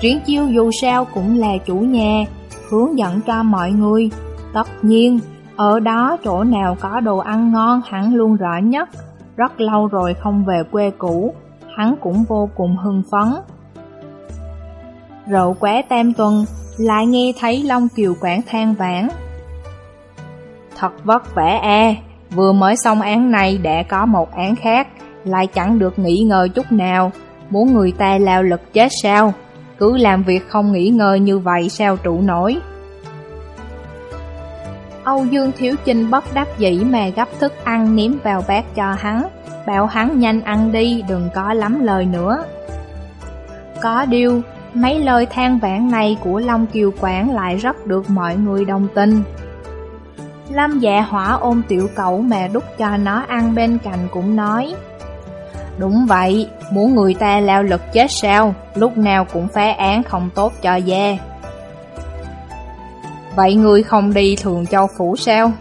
Triển chiêu dù sao cũng là chủ nhà, hướng dẫn cho mọi người. Tất nhiên, ở đó chỗ nào có đồ ăn ngon hắn luôn rõ nhất. Rất lâu rồi không về quê cũ, hắn cũng vô cùng hưng phấn. Rượu quá tam tuần, lại nghe thấy Long Kiều Quảng than vãn. Thật vất vả e, vừa mới xong án này đã có một án khác, lại chẳng được nghỉ ngơi chút nào, muốn người ta lao lực chết sao? Cứ làm việc không nghỉ ngơi như vậy sao trụ nổi? Âu Dương Thiếu Chinh bất đắc dĩ mà gấp thức ăn ném vào bát cho hắn, bảo hắn nhanh ăn đi, đừng có lắm lời nữa. Có điều, mấy lời than vãn này của Long Kiều Quảng lại rất được mọi người đồng tình. Lâm dạ hỏa ôm tiểu cậu mà đút cho nó ăn bên cạnh cũng nói Đúng vậy, muốn người ta lao lực chết sao, lúc nào cũng phá án không tốt cho da. Vậy người không đi thường châu phủ sao?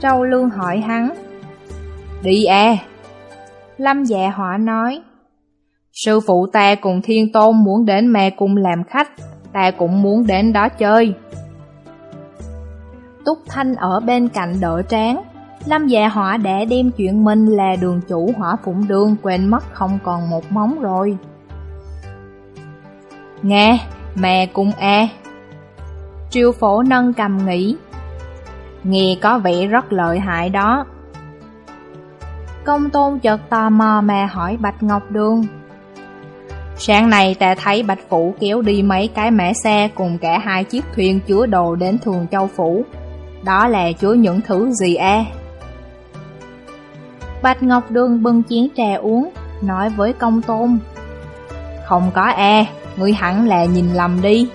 Châu Lương hỏi hắn. Đi à. Lâm dạ hỏa nói. Sư phụ ta cùng thiên tôn muốn đến mẹ cung làm khách, ta cũng muốn đến đó chơi. Túc Thanh ở bên cạnh đỡ tráng. Lâm dạ họa đã đem chuyện mình là đường chủ hỏa phụng đường quên mất không còn một móng rồi. Nghe, mẹ cung e. Triều phổ nâng cầm nghĩ Nghe có vẻ rất lợi hại đó Công tôn chợt tò mò mà hỏi Bạch Ngọc Đường Sáng nay ta thấy Bạch Phủ kéo đi mấy cái mẻ xe cùng cả hai chiếc thuyền chứa đồ đến Thường Châu Phủ Đó là chứa những thứ gì e? Bạch Ngọc Đường bưng chén trà uống, nói với công tôn Không có e, ngươi hẳn là nhìn lầm đi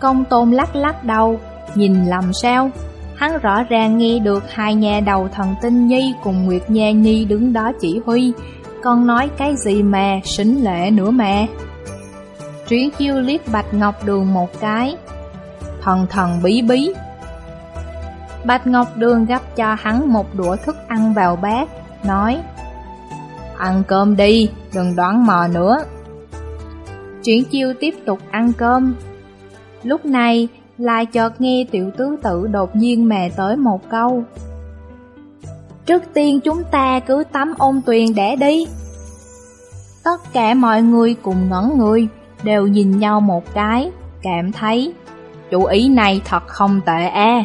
Công tôn lắc lắc đầu, nhìn lầm sao? Hắn rõ ràng nghe được hai nhà đầu thần tinh nhi cùng Nguyệt Nha Nhi đứng đó chỉ huy, con nói cái gì mà, xính lệ nữa mà. Trí chiêu liếc Bạch Ngọc Đường một cái, thần thần bí bí. Bạch Ngọc Đường gấp cho hắn một đũa thức ăn vào bát, nói Ăn cơm đi, đừng đoán mò nữa. Triển chiêu tiếp tục ăn cơm, Lúc này, lại chợt nghe tiểu tứ tử đột nhiên mè tới một câu. Trước tiên chúng ta cứ tắm ôn tuyền để đi. Tất cả mọi người cùng ngẩn người, đều nhìn nhau một cái, cảm thấy chủ ý này thật không tệ e. À.